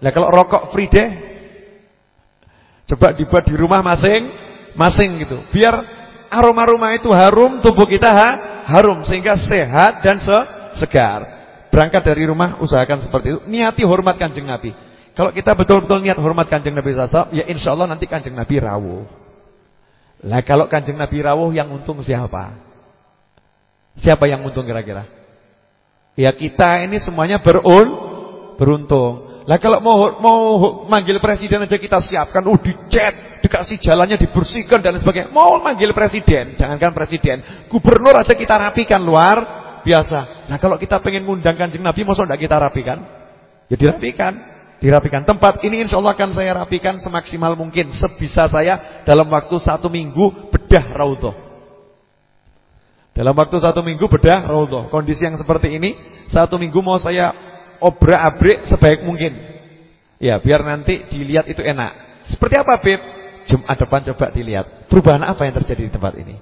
Nah, kalau rokok Free Day coba dibuat di rumah masing-masing gitu. Biar aroma-aroma itu harum, tubuh kita ha, harum sehingga sehat dan se segar. Berangkat dari rumah usahakan seperti itu. Niati hormat Kanjeng Nabi. Kalau kita betul-betul niat hormat Kanjeng Nabi SAW, ya insya Allah nanti Kanjeng Nabi rawuh. Lah kalau Kanjeng Nabi rawuh yang untung siapa? Siapa yang untung kira-kira? Ya kita ini semuanya berun beruntung. Lah kalau mau mau manggil presiden aja kita siapkan, uh dicet, dikasih jalannya dibersihkan dan sebagainya. Mau manggil presiden, jangankan presiden, gubernur aja kita rapikan luar biasa. Nah kalau kita pengen ngundang kanjeng Nabi, masa tidak kita rapikan? Ya dirapikan. Dirapikan. Tempat ini insya Allah akan saya rapikan semaksimal mungkin. Sebisa saya dalam waktu satu minggu bedah raudhah. Dalam waktu satu minggu bedah raudhah. Kondisi yang seperti ini, satu minggu mau saya obrak-abrik sebaik mungkin. Ya biar nanti dilihat itu enak. Seperti apa Beb? Jumat depan coba dilihat. Perubahan apa yang terjadi di tempat ini?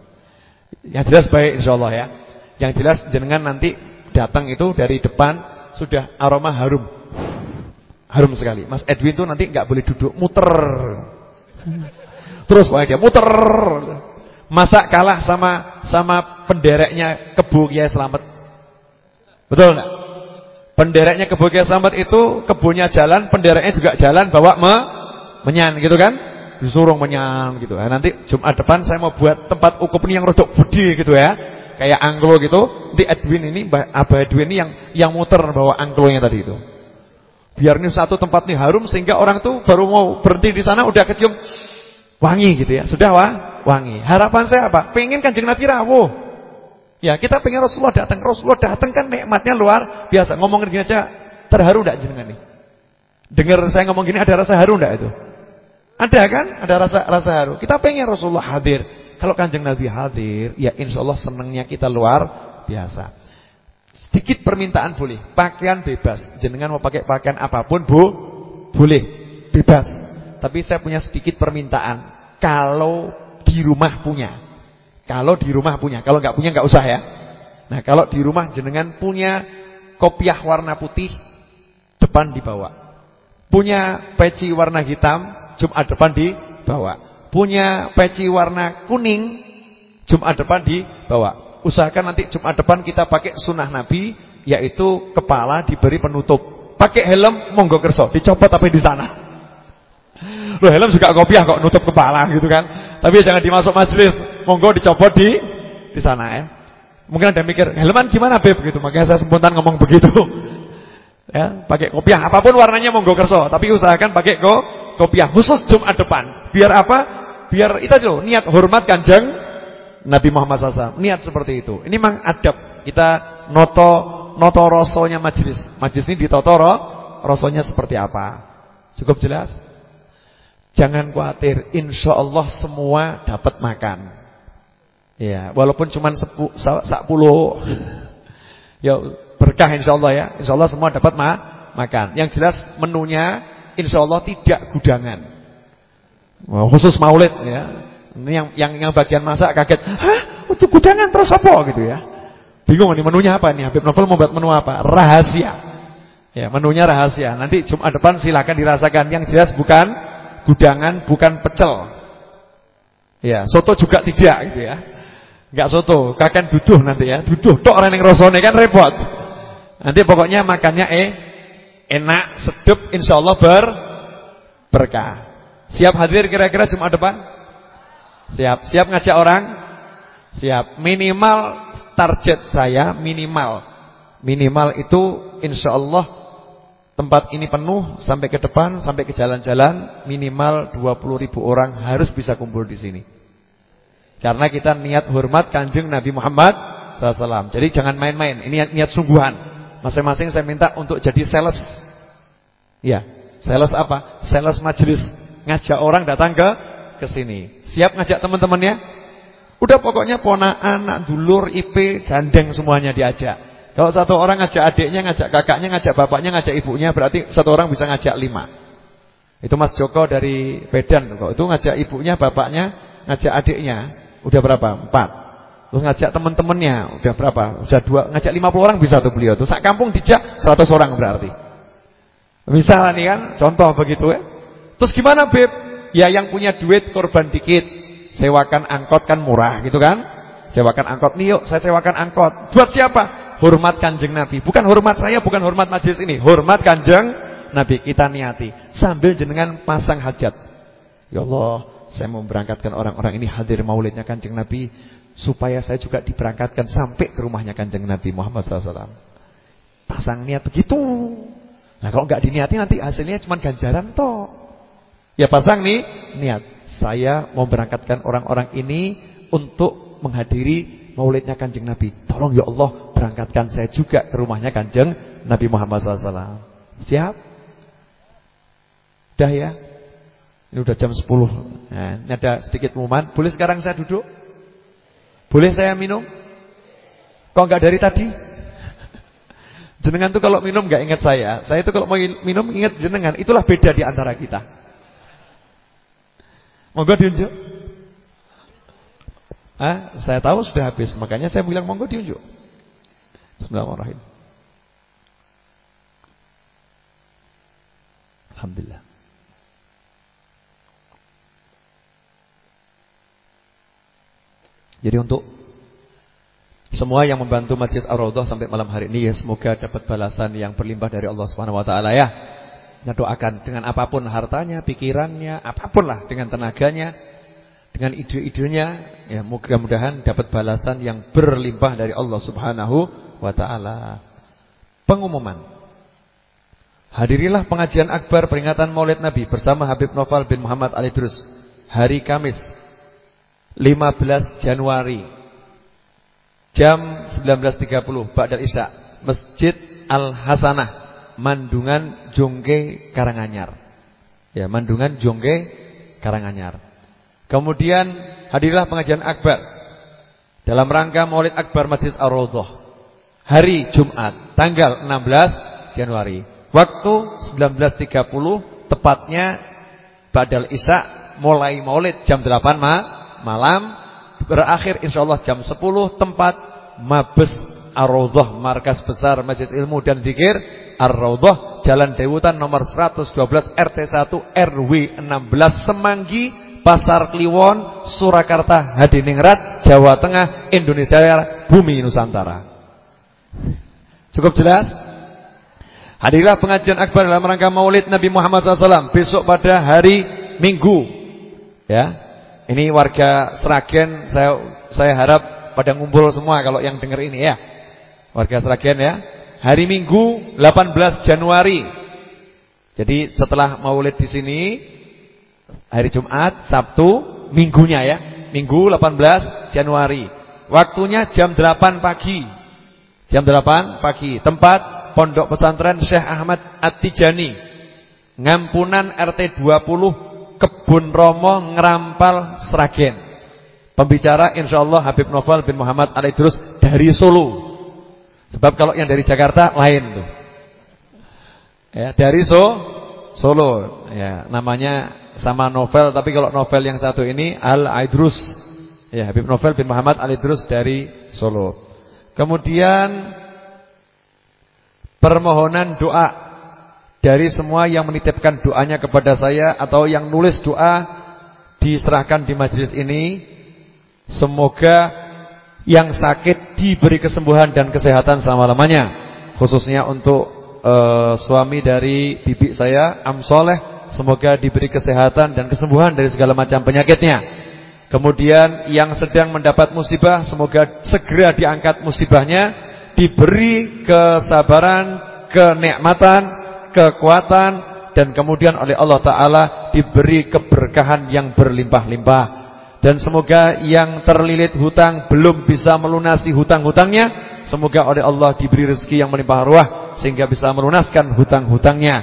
Yang jelas baik insya Allah ya. Yang jelas jenengan nanti datang itu dari depan sudah aroma harum. Harum sekali. Mas Edwin tuh nanti nggak boleh duduk, muter. Terus Pak dia muter. Masa kalah sama sama pendereknya kebu Kiai Slamet. Betul enggak? Pendereknya kebu Kiai Slamet itu kebunnya jalan, pendereknya juga jalan bawa me menyan gitu kan? Disuruh menyan gitu. Nah, nanti Jumat depan saya mau buat tempat ukup ini yang rodok budi gitu ya kayak anglo gitu. Di Edwin ini, Abah Edwin ini yang yang muter bawa anglonya tadi itu. Biar ini satu tempat nih harum sehingga orang tuh baru mau berhenti di sana udah kecium wangi gitu ya. Sudah wah, wangi. Harapan saya apa? Pengen Kanjeng Nabi rawuh. Ya, kita pengen Rasulullah datang. Rasulullah datang kan nikmatnya luar biasa. Ngomongin gini aja terharu enggak jenengan nih? Dengar saya ngomong gini ada rasa haru enggak itu? Ada kan? Ada rasa rasa haru. Kita pengen Rasulullah hadir. Kalau kanjeng Nabi hadir, ya insya Allah senangnya kita luar biasa. Sedikit permintaan boleh, pakaian bebas. Jenengan mau pakai pakaian apa pun, Bu, boleh, bebas. Tapi saya punya sedikit permintaan. Kalau di rumah punya. Kalau di rumah punya, kalau nggak punya nggak usah ya. Nah, kalau di rumah jenengan punya kopiah warna putih, depan dibawa. Punya peci warna hitam, Jumat depan dibawa punya peci warna kuning Jumat depan dibawa. Usahakan nanti Jumat depan kita pakai sunnah Nabi yaitu kepala diberi penutup. Pakai helm monggo kerso, dicopot tapi di sana. [LAUGHS] Loh helm juga kopiah kok nutup kepala gitu kan. Tapi jangan dimasuk majelis, monggo dicopot di di sana ya. Mungkin ada mikir, helman gimana Beb gitu. Makanya saya spontan ngomong begitu. [LAUGHS] Ya, pakai kopiah apa pun warnanya monggo kerso, tapi usahakan pakai ko kopiah khusus Jumat depan. Biar apa? Biar itu aja niat hormat kanjeng Nabi Muhammad SAW. Niat seperti itu. Ini memang adab. Kita noto noto rosonya majlis. Majlis ini ditoto rosonya seperti apa. Cukup jelas? Jangan khawatir, insya Allah semua dapat makan. Ya, walaupun cuma sepuluh, [LAUGHS] ya berkah insya Allah ya. Insya Allah semua dapat ma makan. Yang jelas menunya insya Allah tidak gudangan. Khusus maulid ya. Ini yang yang yang bagian masak kaget. Hah? Untuk gudangan terus apa gitu ya. Bingung nih menunya apa nih? Habib Novel mau buat menu apa? Rahasia. Ya, menunya rahasia. Nanti Jumat depan silakan dirasakan. Yang jelas bukan gudangan, bukan pecel. Ya, soto juga tidak gitu ya. Enggak soto, kakek duduh nanti ya. Duduh tok orang yang rosone kan repot. Nanti pokoknya makannya eh enak, sedap, insya Allah ber berkah. Siap hadir kira-kira Jumat depan? Siap. Siap ngajak orang? Siap. Minimal target saya minimal. Minimal itu insya Allah tempat ini penuh sampai ke depan, sampai ke jalan-jalan minimal 20 ribu orang harus bisa kumpul di sini. Karena kita niat hormat kanjeng Nabi Muhammad SAW. Jadi jangan main-main. Ini niat sungguhan. Masing-masing saya minta untuk jadi sales. Ya, sales apa? Sales majelis. Ngajak orang datang ke ke sini. Siap ngajak teman-temannya? Udah pokoknya ponaan, anak dulur, IP, gandeng semuanya diajak. Kalau satu orang ngajak adiknya, ngajak kakaknya, ngajak bapaknya, ngajak ibunya, berarti satu orang bisa ngajak lima. Itu Mas Joko dari Medan. Kok itu ngajak ibunya, bapaknya, ngajak adiknya. Udah berapa? Empat. Terus ngajak teman-temannya, udah berapa? Udah dua, ngajak 50 orang bisa tuh beliau tuh. Sak kampung dijak 100 orang berarti. Misalnya nih kan, contoh begitu ya. Terus gimana Beb? Ya yang punya duit korban dikit. Sewakan angkot kan murah gitu kan? Sewakan angkot nih yuk, saya sewakan angkot. Buat siapa? Hormat kanjeng Nabi. Bukan hormat saya, bukan hormat majlis ini. Hormat kanjeng Nabi. Kita niati. Sambil jenengan pasang hajat. Ya Allah, saya mau berangkatkan orang-orang ini hadir maulidnya kanjeng Nabi supaya saya juga diberangkatkan sampai ke rumahnya Kanjeng Nabi Muhammad SAW. Pasang niat begitu. Nah kalau nggak diniati nanti hasilnya cuma ganjaran toh. Ya pasang nih niat. Saya mau berangkatkan orang-orang ini untuk menghadiri maulidnya Kanjeng Nabi. Tolong ya Allah berangkatkan saya juga ke rumahnya Kanjeng Nabi Muhammad SAW. Siap? Udah ya? Ini udah jam 10. Nah, ini ada sedikit pengumuman. Boleh sekarang saya duduk? Boleh saya minum? Kok enggak dari tadi? [LAUGHS] Jenengan tuh kalau minum enggak ingat saya. Saya itu kalau mau minum ingat jenengan. Itulah beda di antara kita. Monggo diunjuk. Ah, saya tahu sudah habis, makanya saya bilang monggo diunjuk. Bismillahirrahmanirrahim. Alhamdulillah. Jadi untuk semua yang membantu Masjid Ar-Raudhah sampai malam hari ini ya semoga dapat balasan yang berlimpah dari Allah Subhanahu wa taala ya. Kita doakan dengan apa pun hartanya, pikirannya, apa pun lah dengan tenaganya, dengan ide-idenya ya mudah-mudahan dapat balasan yang berlimpah dari Allah Subhanahu wa taala. Pengumuman. Hadirilah pengajian akbar peringatan Maulid Nabi bersama Habib Noval bin Muhammad Ali Drus hari Kamis 15 Januari jam 19.30 Ba'dal Isya Masjid Al Hasanah Mandungan Jongge Karanganyar. Ya Mandungan Jongge Karanganyar. Kemudian hadirlah pengajian akbar. Dalam rangka Maulid Akbar Masjid Ar-Raudhah. Hari Jumat tanggal 16 Januari. Waktu 19.30 tepatnya Ba'dal Isya mulai Maulid jam 8 ma malam. Berakhir insyaallah jam 10 tempat Mabes Ar-Raudhah markas besar Masjid Ilmu dan Zikir Ar-Raudhah Jalan Dewutan nomor 112 RT 1 RW 16 Semanggi Pasar Kliwon Surakarta Hadiningrat Jawa Tengah Indonesia Bumi Nusantara Cukup jelas? Hadirlah pengajian akbar dalam rangka Maulid Nabi Muhammad SAW besok pada hari Minggu. Ya, ini warga Seragen saya saya harap pada ngumpul semua kalau yang dengar ini ya. Warga Seragen ya. Hari Minggu 18 Januari. Jadi setelah Maulid di sini hari Jumat, Sabtu, minggunya ya. Minggu 18 Januari. Waktunya jam 8 pagi. Jam 8 pagi. Tempat Pondok Pesantren Syekh Ahmad At-Tijani. Ngampunan RT 20 Kebun Romo Ngerampal Sragen. Pembicara insyaallah Habib Novel bin Muhammad Al-Idrus dari Solo. Sebab kalau yang dari Jakarta lain tuh. Ya, dari So Solo. Ya, namanya sama novel tapi kalau novel yang satu ini Al-Idrus. Ya, Habib Novel bin Muhammad Al-Idrus dari Solo. Kemudian permohonan doa dari semua yang menitipkan doanya kepada saya atau yang nulis doa diserahkan di majelis ini semoga yang sakit diberi kesembuhan dan kesehatan selama-lamanya khususnya untuk uh, suami dari bibi saya Am Soleh semoga diberi kesehatan dan kesembuhan dari segala macam penyakitnya kemudian yang sedang mendapat musibah semoga segera diangkat musibahnya diberi kesabaran kenikmatan kekuatan dan kemudian oleh Allah Ta'ala diberi keberkahan yang berlimpah-limpah. Dan semoga yang terlilit hutang belum bisa melunasi hutang-hutangnya. Semoga oleh Allah diberi rezeki yang melimpah ruah sehingga bisa melunaskan hutang-hutangnya.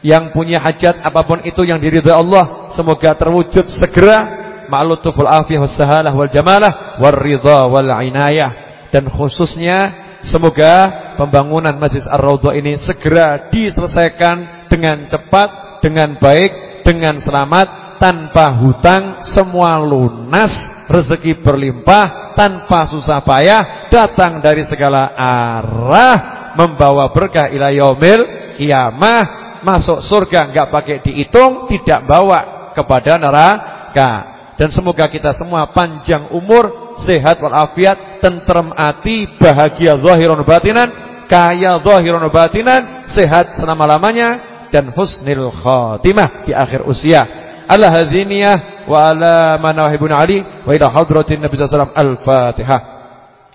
Yang punya hajat apa pun itu yang diridhai Allah, semoga terwujud segera. Ma'lutuful afiyah wassahalah wal jamalah warridha wal inayah. Dan khususnya semoga pembangunan Masjid Ar-Raudhah ini segera diselesaikan dengan cepat, dengan baik, dengan selamat, tanpa hutang, semua lunas, rezeki berlimpah, tanpa susah payah, datang dari segala arah, membawa berkah ila yaumil kiamah, masuk surga enggak pakai dihitung, tidak bawa kepada neraka. Dan semoga kita semua panjang umur, sehat walafiat, tentrem hati, bahagia zahirun batinan kaya zahirun batinan, sehat selama-lamanya dan husnul khatimah di akhir usia. Ala hadziniyah wa ala manahibun ali wa ila hadratin Nabi sallallahu alaihi wasallam. Al-Fatihah.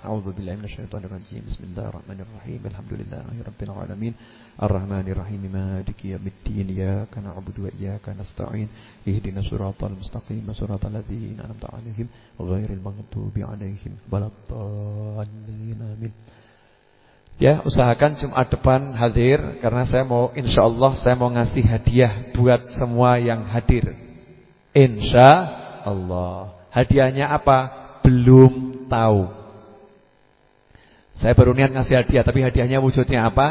A'udzu billahi minasyaitonir rajim. Bismillahirrahmanirrahim. Alhamdulillahi rabbil alamin. Ar-Rahmanir Rahim. Maliki yaumiddin. Iyyaka na'budu wa iyyaka nasta'in. Ihdinas siratal mustaqim. Siratal ladzina an'amta 'alaihim ghairil maghdubi 'alaihim waladdallin. Amin. Ya, usahakan Jumat depan hadir karena saya mau insya Allah saya mau ngasih hadiah buat semua yang hadir. Insya Allah. Hadiahnya apa? Belum tahu. Saya baru niat ngasih hadiah, tapi hadiahnya wujudnya apa?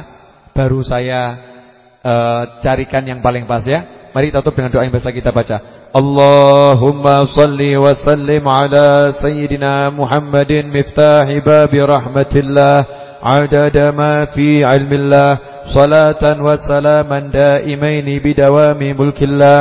Baru saya uh, carikan yang paling pas ya. Mari tutup dengan doa yang biasa kita baca. Allahumma salli wa sallim ala sayyidina Muhammadin miftahi babi rahmatillah. عدد ما في علم الله صلاة وسلاما دائمين بدوام ملك الله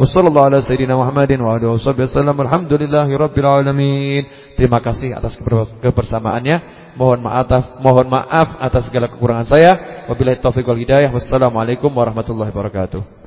Wassallallahu ala sayyidina Muhammadin wa alihi wasallam. Alhamdulillahirabbil alamin. Terima kasih atas kebersamaannya. Mohon maaf, mohon maaf atas segala kekurangan saya. Wabillahi taufiq wal hidayah. Wassalamualaikum warahmatullahi wabarakatuh.